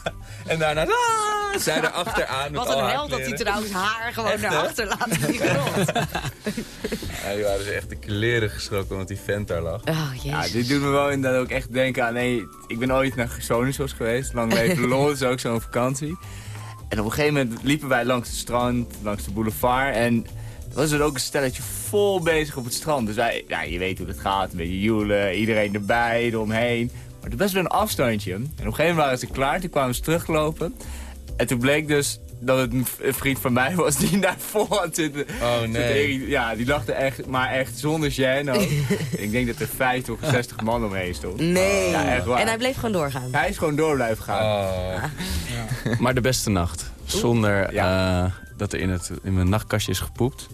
En daarna ah, zij er achteraan. Wat een held dat hij trouwens haar gewoon naar achter laat in die grond. Ja, die waren dus echt de kleren geschrokken omdat die vent daar lag. Oh, ja, dit doet me wel inderdaad ook echt denken aan... Nee, ik ben ooit naar Gersonisos geweest. Lang leven lol, is ook zo'n vakantie. En op een gegeven moment liepen wij langs het strand, langs de boulevard. En er was er ook een stelletje vol bezig op het strand. Dus wij, ja, je weet hoe het gaat. Een beetje joelen, iedereen erbij, eromheen. Maar het is best wel een afstandje. En op een gegeven moment waren ze klaar, toen kwamen ze teruglopen. En toen bleek dus dat het een vriend van mij was die daarvoor had zitten. Oh, nee. Ja, die lachte echt, maar echt zonder gêne ook. Ik denk dat er 50 of 60 man omheen stond. Nee. Ja, echt waar. En hij bleef gewoon doorgaan. Hij is gewoon door blijven gaan. Oh. Maar de beste nacht, zonder eh, dat er in, het, in mijn nachtkastje is gepoept,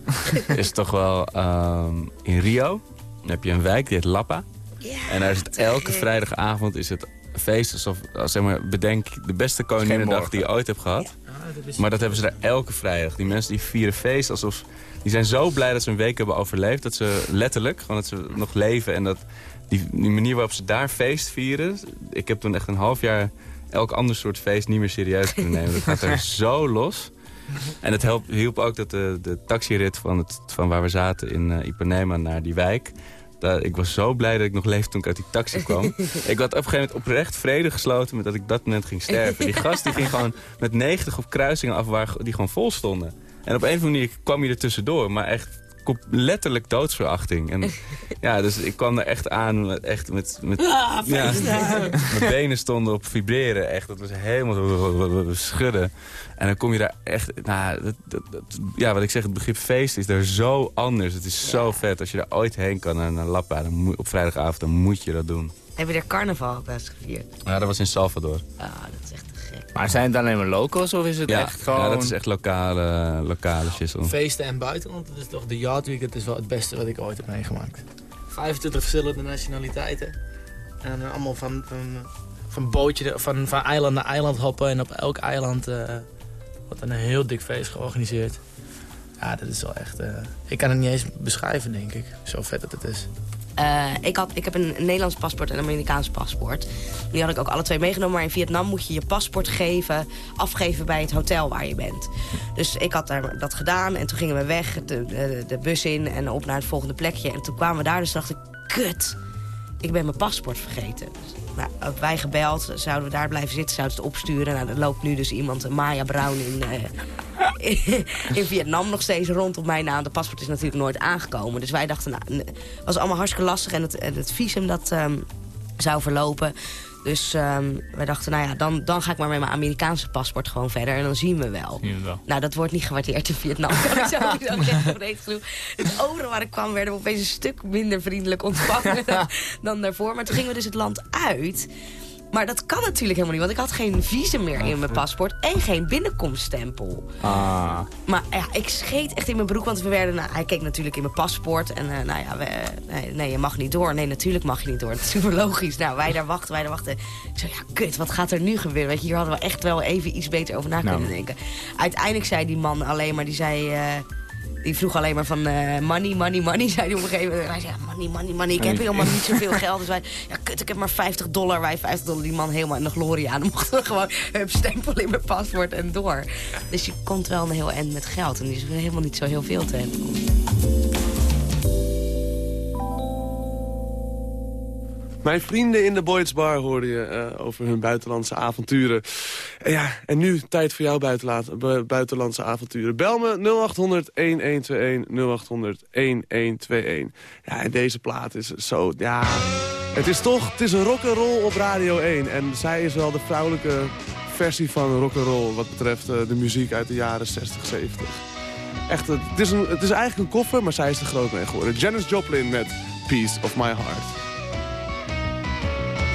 is toch wel ehm, in Rio. Dan heb je een wijk, die heet Lapa. en daar is het elke vrijdagavond is het feest alsof, als, zeg maar, bedenk de beste Koninginnedag die je ooit hebt gehad. Maar dat hebben ze daar elke vrijdag. Die mensen die vieren feest alsof... Die zijn zo blij dat ze een week hebben overleefd. Dat ze letterlijk, gewoon dat ze nog leven. En dat die, die manier waarop ze daar feest vieren... Ik heb toen echt een half jaar elk ander soort feest niet meer serieus kunnen nemen. Dat gaat er zo los. En het help, hielp ook dat de, de taxirit van, het, van waar we zaten in eh, Ipanema naar die wijk... daar- ik was zo blij dat ik nog leefde toen ik uit die taxi kwam. ik had op een gegeven moment oprecht vrede gesloten met dat ik dat moment ging sterven. Die gast die ging gewoon met 90 op kruisingen af waar, die gewoon vol stonden. En op een of andere manier kwam hij er tussendoor, maar echt letterlijk doodsverachting. En ja, dus ik kwam er echt aan met, echt met, met Ah, ja, mijn benen stonden op vibreren. Echt, dat was helemaal schudden. En dan kom je daar echt... Nou, dat, dat, dat- ja, wat ik zeg, het begrip feest is daar zo anders. Het is zo vet. Als je daar ooit heen kan naar, naar Lappa dan moet- op vrijdagavond, dan moet je dat doen. Heb je er carnaval best gevierd? Ja, dat was in Salvador. Ah, dat is. Maar zijn het alleen maar locals of is het Ja, echt gewoon... ja, dat is echt lokale, lokale shizzle. Feesten en buitenland, dat is toch de Yacht Week, het is wel het beste wat ik ooit heb meegemaakt. 25 verschillende nationaliteiten. En eh, allemaal van, van, van bootje, van, van eiland naar eiland hoppen. En op elk eiland eh, wordt een heel dik feest georganiseerd. Ja, dat is wel echt... eh, ik kan het niet eens beschrijven, denk ik. Zo vet dat het is. Eh, ik, had, ik heb een, Nederlands paspoort en een Amerikaans paspoort. Die had ik ook alle twee meegenomen. Maar in Vietnam moet je je paspoort geven, afgeven bij het hotel waar je bent. Dus ik had daar dat gedaan en toen gingen we weg, de, de, de bus in en op naar het volgende plekje. En toen kwamen we daar, dus dacht ik, kut, ik ben mijn paspoort vergeten. Nou, wij gebeld, zouden we daar blijven zitten, zouden ze het opsturen. Nou, er loopt nu dus iemand, Maya Brown in, eh, in Vietnam nog steeds rond op mijn naam. De paspoort is natuurlijk nooit aangekomen. Dus wij dachten, nou, het was allemaal hartstikke lastig. En het, het visum dat ehm, zou verlopen. Dus ehm, wij dachten, nou ja, dan, dan ga ik maar met mijn Amerikaanse paspoort gewoon verder. En dan zien we wel. Zien we wel. Nou, dat wordt niet gewaardeerd in Vietnam. Dus overal waar ik kwam werden we opeens een stuk minder vriendelijk ontvangen dan daarvoor. Maar toen gingen we dus het land uit. Maar dat kan natuurlijk helemaal niet, want ik had geen visum meer in mijn paspoort en geen binnenkomststempel. Ah. Maar ja, ik scheet echt in mijn broek, want we werden... Nou, hij keek natuurlijk in mijn paspoort en eh, nou ja, we, nee, nee, je mag niet door. Nee, natuurlijk mag je niet door. Dat is super logisch. Nou, wij daar wachten, wij daar wachten. Ik zei, ja, kut, wat gaat er nu gebeuren? Weet je, hier hadden we echt wel even iets beter over na Nou. kunnen denken. Uiteindelijk zei die man alleen maar, die zei... eh, die vroeg alleen maar van eh, money, money, money, zei hij op een gegeven moment. Hij zei, ja, money, money, money, ik heb helemaal niet zoveel geld. Dus wij, ja, kut, ik heb maar 50 dollar. Wij 50 dollar, die man helemaal in de glorie aan. Dan mochten we gewoon hup, stempel in mijn paspoort en door. Dus je komt wel een heel eind met geld. En die is helemaal niet zo heel veel te hebben. Mijn vrienden in de Boyd's Bar hoorden je eh, over hun buitenlandse avonturen. En ja, en nu tijd voor jouw buitenlandse avonturen. Bel me 0800-1121, 0800-1121. Ja, en deze plaat is zo, ja... Het is toch, het is een rock'n'roll op Radio 1. En zij is wel de vrouwelijke versie van rock'n'roll... wat betreft eh, de muziek uit de jaren 60, 70. Echt, het is, een, het is eigenlijk een koffer, maar zij is er groot mee geworden. Janis Joplin met Piece of My Heart.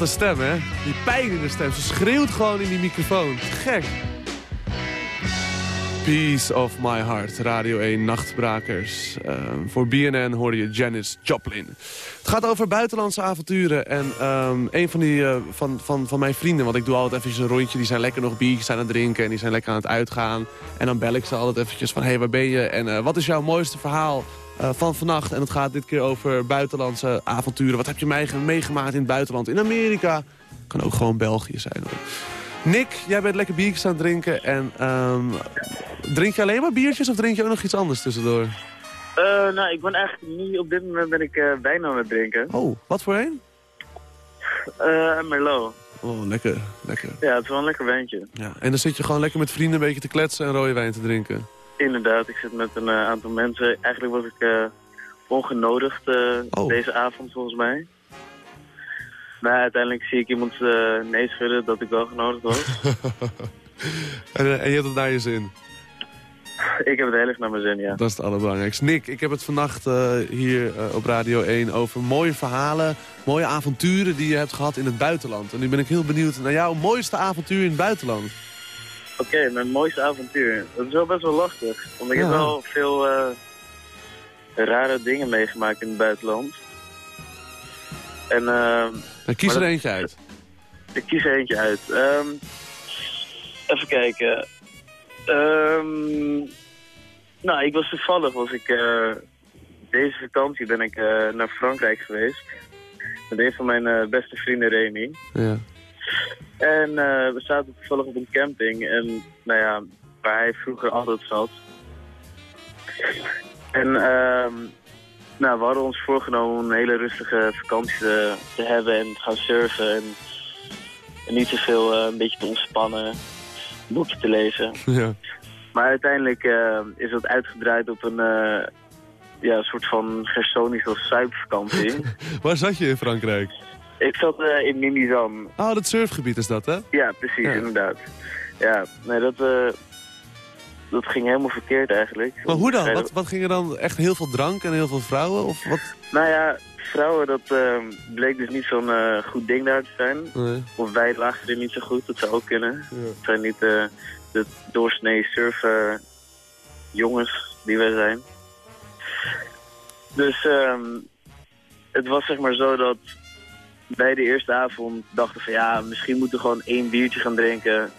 Wat stem, hè? Die pijn in de stem. Ze schreeuwt gewoon in die microfoon. Gek. Peace of My Heart, Radio 1 Nachtbrakers. Ehm, voor BNN hoorde je Janis Joplin. Het gaat over buitenlandse avonturen. En ehm, een van, die, eh, van, van, van mijn vrienden, want ik doe altijd eventjes een rondje... die zijn lekker nog biertjes aan het drinken en die zijn lekker aan het uitgaan. En dan bel ik ze altijd eventjes van, hey, waar ben je? En eh, wat is jouw mooiste verhaal eh, van vannacht? En het gaat dit keer over buitenlandse avonturen. Wat heb je mee- meegemaakt in het buitenland? In Amerika? Kan ook gewoon België zijn, hoor. Nick, jij bent lekker biertjes aan het drinken. En ehm, drink je alleen maar biertjes of drink je ook nog iets anders tussendoor? Eh, nou, ik ben eigenlijk nu op dit moment ben ik eh wijn aan het drinken. Oh, wat voor een? Eh Merlot. Oh, lekker, lekker. Ja, het is wel een lekker wijntje. Ja. En dan zit je gewoon lekker met vrienden een beetje te kletsen en rode wijn te drinken. Inderdaad, ik zit met een eh, aantal mensen. Eigenlijk was ik eh, ongenodigd eh, Oh. deze avond volgens mij. Maar uiteindelijk zie ik iemand nee schudden dat ik wel genodigd was. en, en je hebt het naar je zin. ik heb het heel erg naar mijn zin, ja. Dat is het allerbelangrijkste. Nick, ik heb het vannacht hier op Radio 1 over mooie verhalen, mooie avonturen die je hebt gehad in het buitenland. En nu ben ik heel benieuwd naar jouw mooiste avontuur in het buitenland. Oké, mijn mooiste avontuur. Dat is wel best wel lastig. Want ik Ja. heb wel veel eh, rare dingen meegemaakt in het buitenland. En ehm, Dan kies er dat- eentje uit. ik kies er eentje uit. Ehm, even kijken. Ehm, nou, ik was toevallig, was ik, eh, deze vakantie ben ik eh, naar Frankrijk geweest. Met een van mijn beste vrienden, Remy. Ja. En eh, we zaten toevallig op een camping. En nou ja, waar hij vroeger altijd zat. En ehm, nou, we hadden ons voorgenomen om een hele rustige vakantie te, te hebben en te gaan surfen. En, en niet te veel eh, een beetje te ontspannen, een boekje te lezen. ja. Maar uiteindelijk eh, is dat uitgedraaid op een eh, ja, soort van Gersonische suipvakantie. Waar zat je in Frankrijk? Ik zat eh, in Mimizan. Oh, dat surfgebied is dat, hè? Ja, precies, Ja. inderdaad. Ja, nee, dat, eh, dat ging helemaal verkeerd eigenlijk. Maar hoe dan? Ja, Wat, wat ging er dan? Echt heel veel drank en heel veel vrouwen? Of wat? Nou ja, vrouwen, dat eh, bleek dus niet zo'n eh, goed ding daar te zijn. Nee. Of wij lagen er niet zo goed, dat zou ook kunnen. Het zijn niet de doorsnee surf eh, jongens die wij zijn. Dus ehm, het was zeg maar zo dat bij de eerste avond dachten van ja, misschien moeten we gewoon één biertje gaan drinken.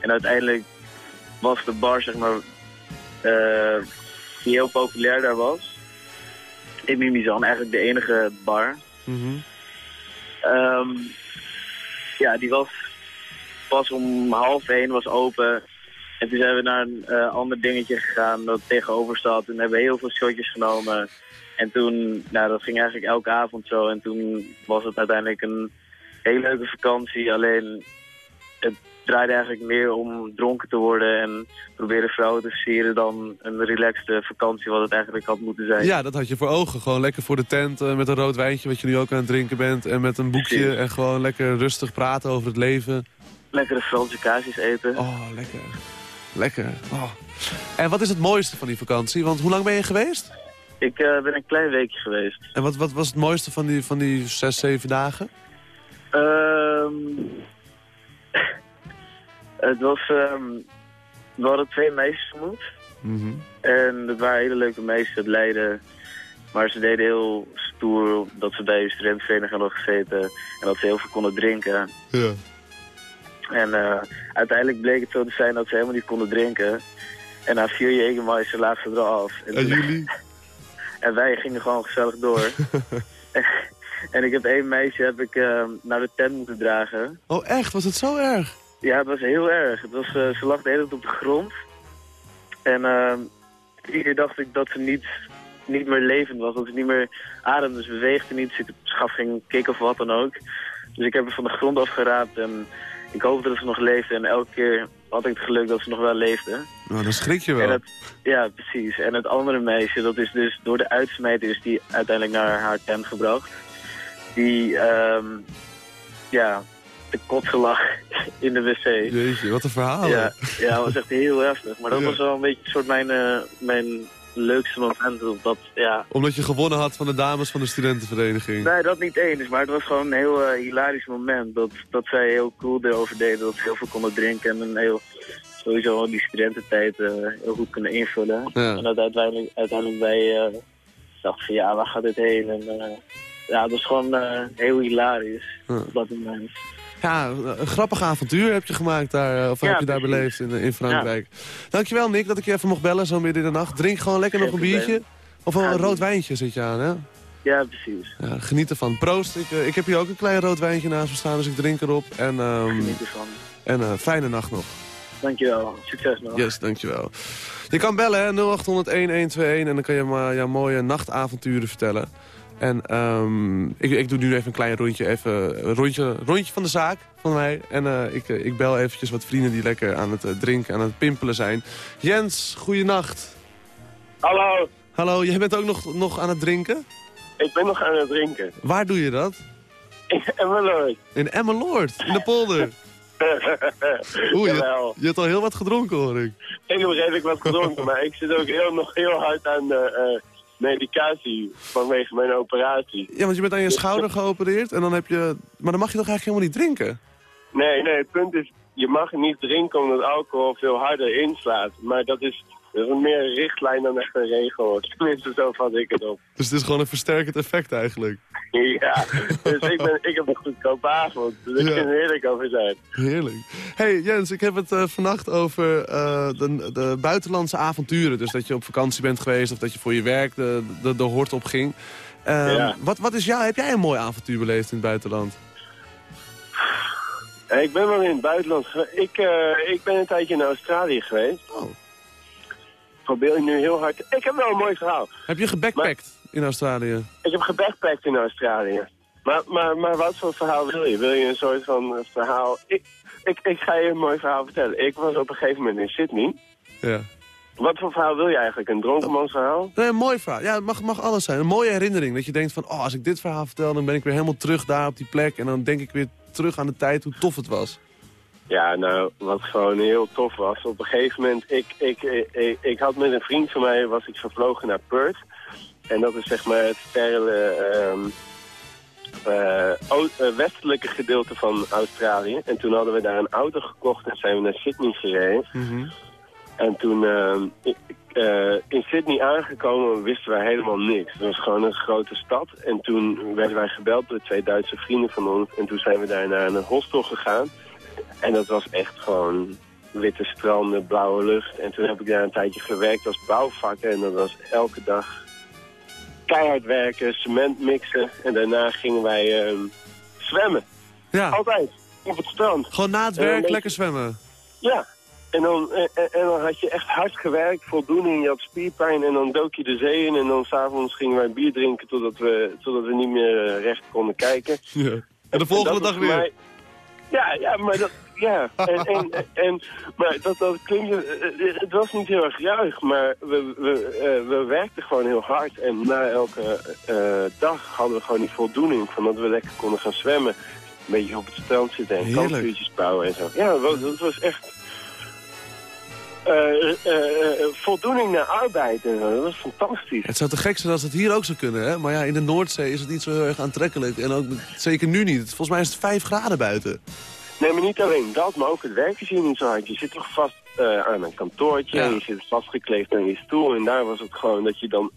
En uiteindelijk was de bar zeg maar, eh, die heel populair daar was. In Mimizan eigenlijk de enige bar. Mhm. Ehm, ja, die was pas om half één was open. En toen zijn we naar een eh, ander dingetje gegaan dat tegenover zat. En hebben we heel veel shotjes genomen. En toen, nou dat ging eigenlijk elke avond zo. En toen was het uiteindelijk een hele leuke vakantie. Alleen het draaide eigenlijk meer om dronken te worden en proberen vrouwen te versieren dan een relaxte vakantie wat het eigenlijk had moeten zijn. Ja, dat had je voor ogen. Gewoon lekker voor de tent eh, met een rood wijntje wat je nu ook aan het drinken bent. En met een boekje Precies. en gewoon lekker rustig praten over het leven. Lekkere Franse kaasjes eten. Oh, lekker. Lekker. Oh. En wat is het mooiste van die vakantie? Want hoe lang ben je geweest? Ik eh, ben een klein weekje geweest. En wat, wat was het mooiste van die, van die zes, zeven dagen? Ehm het was, ehm, we hadden twee meisjes ontmoet. Mhm. En dat waren hele leuke meisjes uit Leiden. Maar ze deden heel stoer dat ze bij een studentenvereniging hadden gezeten. En dat ze heel veel konden drinken. Ja. En eh, uiteindelijk bleek het zo te zijn dat ze helemaal niet konden drinken. En na vier Jägermeister lagen ze eraf. En, En jullie? en wij gingen gewoon gezellig door. en ik heb één meisje heb ik, eh, naar de tent moeten dragen. Oh, echt? Was het zo erg? Ja, het was heel erg. Het was, eh, ze lag de hele tijd op de grond. En eh, iedere keer dacht ik dat ze niet, niet meer levend was. Dat ze niet meer ademde. Ze beweegde niet. Ze gaf geen kick of wat dan ook. Dus ik heb haar van de grond afgeraapt. En ik hoopte dat ze nog leefde. En elke keer had ik het geluk dat ze nog wel leefde. Nou, dan schrik je wel. het, ja, precies. En het andere meisje, dat is dus door de uitsmijter is die uiteindelijk naar haar tent gebracht. Die, ehm ja, de kotsen lag in de wc. Jeetje, wat een verhaal. Ja, ja, dat was echt heel heftig. Maar dat Ja. was wel een beetje een soort mijn, eh, mijn leukste moment. Dat, ja. Omdat je gewonnen had van de dames van de studentenvereniging. Nee, dat niet eens. Maar het was gewoon een heel eh, hilarisch moment. Dat, dat zij heel cool erover deden. Dat ze heel veel konden drinken. En een heel, sowieso die studententijd eh, heel goed kunnen invullen. Ja. En dat uiteindelijk, uiteindelijk wij eh, dachten van ja, waar gaat dit heen? En eh, ja, dat was gewoon heel hilarisch Ja. op dat moment. Ja, een grappig avontuur heb je gemaakt daar, of Ja, heb je daar precies. beleefd in, in Frankrijk. Dankjewel Nick dat ik je even mocht bellen zo midden in de nacht. Drink gewoon lekker nog een biertje. Of een rood wijntje zit je aan, hè? Ja, precies. Ja, geniet ervan. Proost. Ik, ik heb hier ook een klein rood wijntje naast me staan, dus ik drink erop. En, ehm, Geniet ervan. en fijne nacht nog. Dankjewel. Succes nog. Yes, dankjewel. Je kan bellen, hè, 0800-1121 en dan kan je maar jouw mooie nachtavonturen vertellen. En ehm, ik, ik doe nu even een klein rondje, even, een rondje, rondje van de zaak van mij. En eh, ik, eh, ik bel eventjes wat vrienden die lekker aan het eh, drinken, aan het pimpelen zijn. Jens, goeienacht. Hallo, Hallo, jij bent ook nog, nog aan het drinken? ik ben nog aan het drinken. Waar doe je dat? In Emmeloord. In Emmeloord, in de polder. Oeh, je, je hebt al heel wat gedronken, hoor ik. Ik heb redelijk wat gedronken, maar ik zit ook heel, nog heel hard aan de eh, medicatie vanwege mijn operatie. Ja, want je bent aan je schouder geopereerd en dan heb je... Maar dan mag je toch eigenlijk helemaal niet drinken? Nee, nee, het punt is, je mag niet drinken omdat alcohol veel harder inslaat. Maar dat is, dat is een meer een richtlijn dan echt een regel. Tenminste, zo vat ik het op. Dus het is gewoon een versterkend effect eigenlijk. Ja, dus ik, ben, ik heb een goedkope avond. Dus ik Ja. kan er heerlijk over zijn. Heerlijk. hey Jens, ik heb het eh, vannacht over eh, de, de buitenlandse avonturen. Dus dat je op vakantie bent geweest of dat je voor je werk de, de, de hort op ging. Ehm, Ja. wat, wat is jou, heb jij een mooi avontuur beleefd in het buitenland? Ik ben wel in het buitenland geweest. Ik, eh, ik ben een tijdje in Australië geweest. Oh. Probeer je nu heel hard... Ik heb wel een mooi verhaal. Heb je gebackpackt in Australië? Ik heb gebackpackt in Australië. Maar, maar, maar wat voor verhaal wil je? Wil je een soort van eh, verhaal... Ik, ik, ik ga je een mooi verhaal vertellen. Ik was op een gegeven moment in Sydney. Ja. Wat voor verhaal wil je eigenlijk? Een dronkenmansverhaal? Nee, een mooi verhaal. Ja, het mag, mag alles zijn. Een mooie herinnering. Dat je denkt van, oh, als ik dit verhaal vertel, dan ben ik weer helemaal terug daar op die plek. En dan denk ik weer terug aan de tijd hoe tof het was. Ja, nou, wat gewoon heel tof was. Op een gegeven moment, ik, ik, ik, ik, had met een vriend van mij, was ik gevlogen naar Perth. En dat is zeg maar het verre, ehm, o- eh, westelijke gedeelte van Australië. En toen hadden we daar een auto gekocht en zijn we naar Sydney gereden. En toen eh, ik- eh, in Sydney aangekomen wisten wij helemaal niks. Het was gewoon een grote stad. En toen werden wij gebeld door twee Duitse vrienden van ons. En toen zijn we daar naar een hostel gegaan. En dat was echt gewoon witte stranden, blauwe lucht. En toen heb ik daar een tijdje gewerkt als bouwvakker. En dat was elke dag keihard werken, cement mixen. En daarna gingen wij ehm, zwemmen. Ja. Altijd. Op het strand. Gewoon na het werk beetje- lekker zwemmen. Ja. En dan, en, en- en dan had je echt hard gewerkt, voldoening, je had spierpijn en dan dook je de zee in. En dan s'avonds gingen wij bier drinken totdat we, totdat we niet meer eh, recht konden kijken. Ja. En de volgende dag weer. mij- Ja, ja, maar dat... Ja, en, en, en, maar dat, dat klinkt... eh, eh, Het was niet heel erg juich, maar we, we, eh, we werkten gewoon heel hard. En na elke dag hadden we gewoon die voldoening van dat we lekker konden gaan zwemmen. Een beetje op het strand zitten en kampvuurtjes bouwen en zo. Ja, dat was echt... eh, eh, eh, voldoening naar arbeid. Dat was fantastisch. Het zou te gek zijn als het hier ook zou kunnen, hè? Maar ja, in de Noordzee is het niet zo heel erg aantrekkelijk. En ook zeker nu niet. Volgens mij is het 5 graden buiten. Nee, maar niet alleen dat, maar ook het werk is hier niet zo hard. Je zit toch vast aan een kantoortje Ja. en je zit vastgekleefd aan je stoel. En daar was het gewoon dat je dan...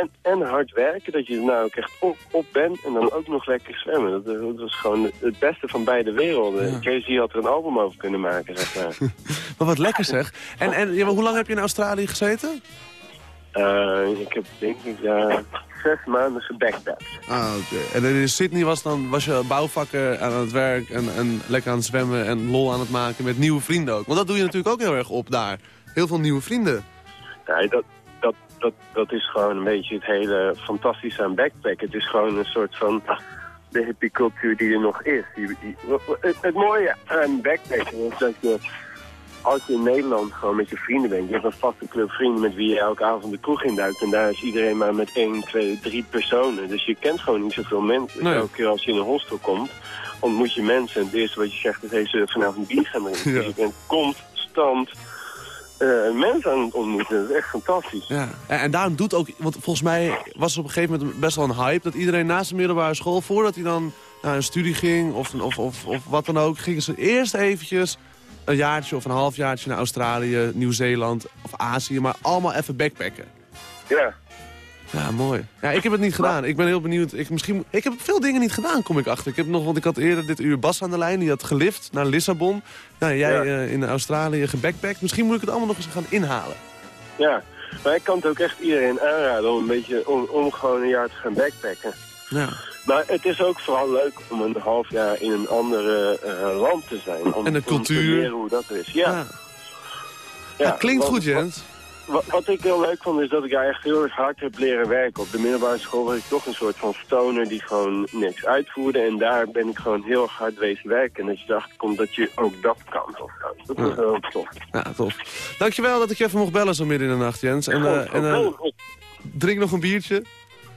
En, en hard werken, dat je er nou ook echt op, op bent en dan ook nog lekker zwemmen. Dat, dat was gewoon het beste van beide werelden. Ja. Jay-Z had er een album over kunnen maken, zeg maar. Maar wat lekker zeg. En, en ja, hoe lang heb je in Australië gezeten? Eh, ik heb denk ik ja, zes maanden gebackpacked. Ah, oké. En in Sydney was, dan, was je bouwvakker aan het werk en, en lekker aan het zwemmen en lol aan het maken met nieuwe vrienden ook. Want dat doe je natuurlijk ook heel erg op daar. Heel veel nieuwe vrienden. Nee, dat, dat, dat, is gewoon een beetje het hele fantastische aan backpacken. Het is gewoon een soort van de hippie-cultuur die er nog is. Je- je- het, het mooie aan backpacken is dat je, als je in Nederland gewoon met je vrienden bent... je hebt een vaste club vrienden met wie je elke avond de kroeg induikt... en daar is iedereen maar met één, twee, drie personen. Dus je kent gewoon niet zoveel mensen. Nee. elke keer als je in een hostel komt, ontmoet je mensen... en het eerste wat je zegt is, hey, vanavond bier gaan drinken? Ja. Dus je bent constant eh, mensen aan het ontmoeten. Dat is echt fantastisch. Ja. En, en daarom doet ook, want volgens mij was er op een gegeven moment best wel een hype... dat iedereen naast de middelbare school, voordat hij dan naar een studie ging of, of, of, of wat dan ook... gingen ze eerst eventjes een jaartje of een halfjaartje naar Australië, Nieuw-Zeeland of Azië... maar allemaal even backpacken. Ja. Ja, mooi. Ja, ik heb het niet gedaan. Ik ben heel benieuwd. Ik, misschien, ik heb veel dingen niet gedaan, kom ik achter. Ik heb nog, want ik had eerder dit uur Bas aan de lijn. Die had gelift naar Lissabon. Nou, jij Ja. eh, in Australië gebackpackt. Misschien moet ik het allemaal nog eens gaan inhalen. Ja, maar ik kan het ook echt iedereen aanraden om een beetje om, om gewoon een jaar te gaan backpacken. Ja. Maar het is ook vooral leuk om een half jaar in een andere eh, land te zijn. Om, En de om te cultuur. leren hoe dat is. Ja. Ja. Ja, Dat klinkt goed, Jens. Wat, ik heel leuk vond is dat ik daar echt heel erg hard heb leren werken. Op de middelbare school was ik toch een soort van stoner die gewoon niks uitvoerde. En daar ben ik gewoon heel erg hard wezen werken. En dat je dacht komt dat je ook dat kan. Of. Dat was Ja. heel tof. Ja, tof. Dankjewel dat ik je even mocht bellen zo midden in de nacht, Jens. En, eh, en eh, drink nog een biertje.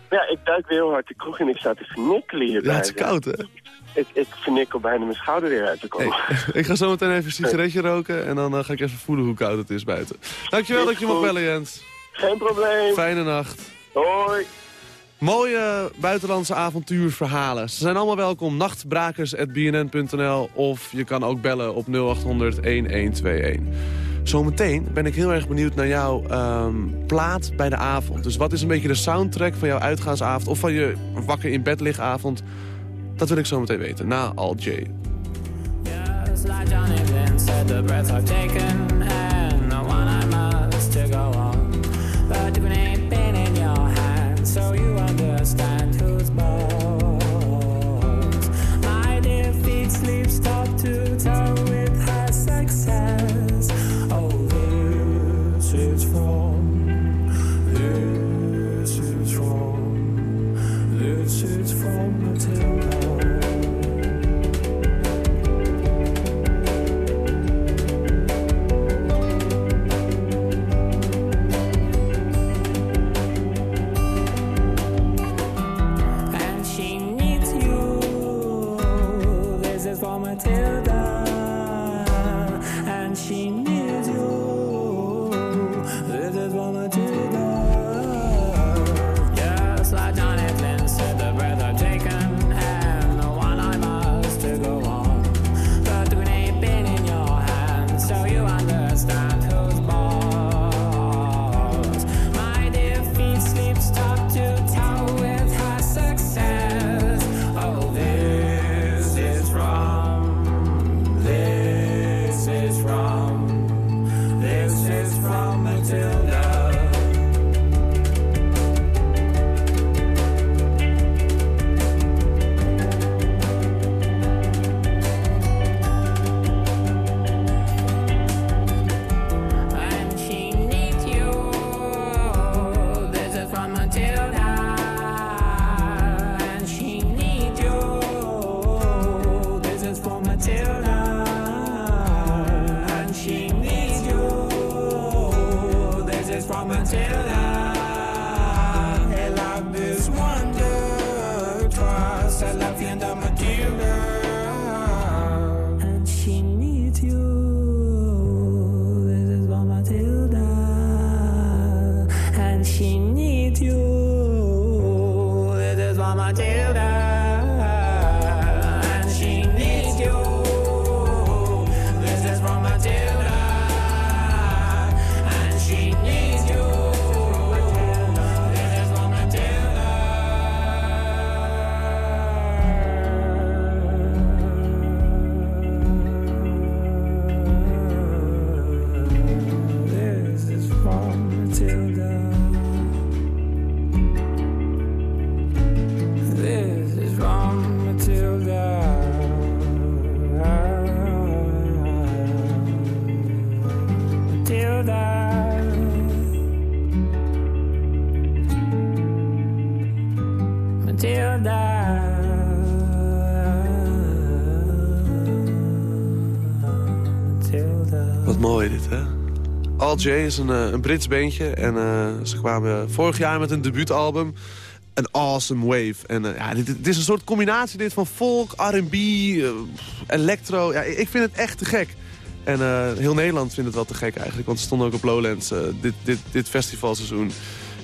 Ja, ik duik weer heel hard de kroeg en ik sta te vernikkelen hier Ja, het is koud, hè? Ik, ik vernikkel bijna mijn schouder weer uit te komen. Ik ga zo meteen even een sigaretje roken. En dan eh, ga ik even voelen hoe koud het is buiten. Dankjewel dat je mocht bellen, Jens. Geen probleem. Fijne nacht. Hoi. Mooie buitenlandse avontuurverhalen. Ze zijn allemaal welkom. Nachtbrakers.bnn.nl of je kan ook bellen op 0800 1121. Zometeen ben ik heel erg benieuwd naar jouw ehm, plaat bij de avond. Dus wat is een beetje de soundtrack van jouw uitgaansavond... of van je wakker in bed ligavond? Dat wil ik zo meteen weten, na Al J. Just like Johnny Flynn said, the breath this is from Matilda. and J is een, eh, een Brits bandje en eh, ze kwamen vorig jaar met een debuutalbum. Een Awesome Wave. En eh, ja, dit, dit is een soort combinatie dit van folk, R&B, electro. Ja, ik vind het echt te gek. En heel Nederland vindt het wel te gek eigenlijk, want ze stonden ook op Lowlands dit, dit, dit festivalseizoen.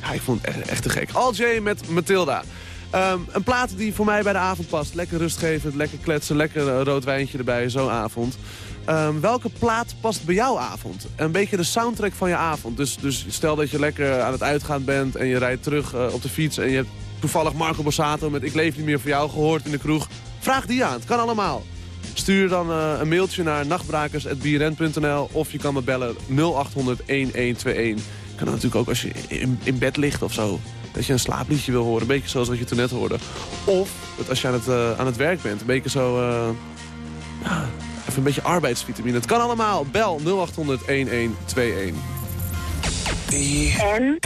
Ja, ik vond het echt, te gek. Al J met Matilda. Ehm, een plaat die voor mij bij de avond past. Lekker rustgevend, lekker kletsen, lekker rood wijntje erbij, zo'n avond. Ehm, welke plaat past bij jouw avond? Een beetje de soundtrack van je avond. Dus, dus stel dat je lekker aan het uitgaan bent en je rijdt terug eh, op de fiets... en je hebt toevallig Marco Borsato met Ik leef niet meer voor jou gehoord in de kroeg. Vraag die aan, het kan allemaal. Stuur dan eh, een mailtje naar nachtbrakers.brn.nl of je kan me bellen 0800 1121. Kan natuurlijk ook als je in, bed ligt of zo. Dat je een slaapliedje wil horen, een beetje zoals wat je toen net hoorde. Of dat als je aan het, eh, aan het werk bent, een beetje zo... even een beetje arbeidsvitamine. Het kan allemaal. Bel 0800 1121. En?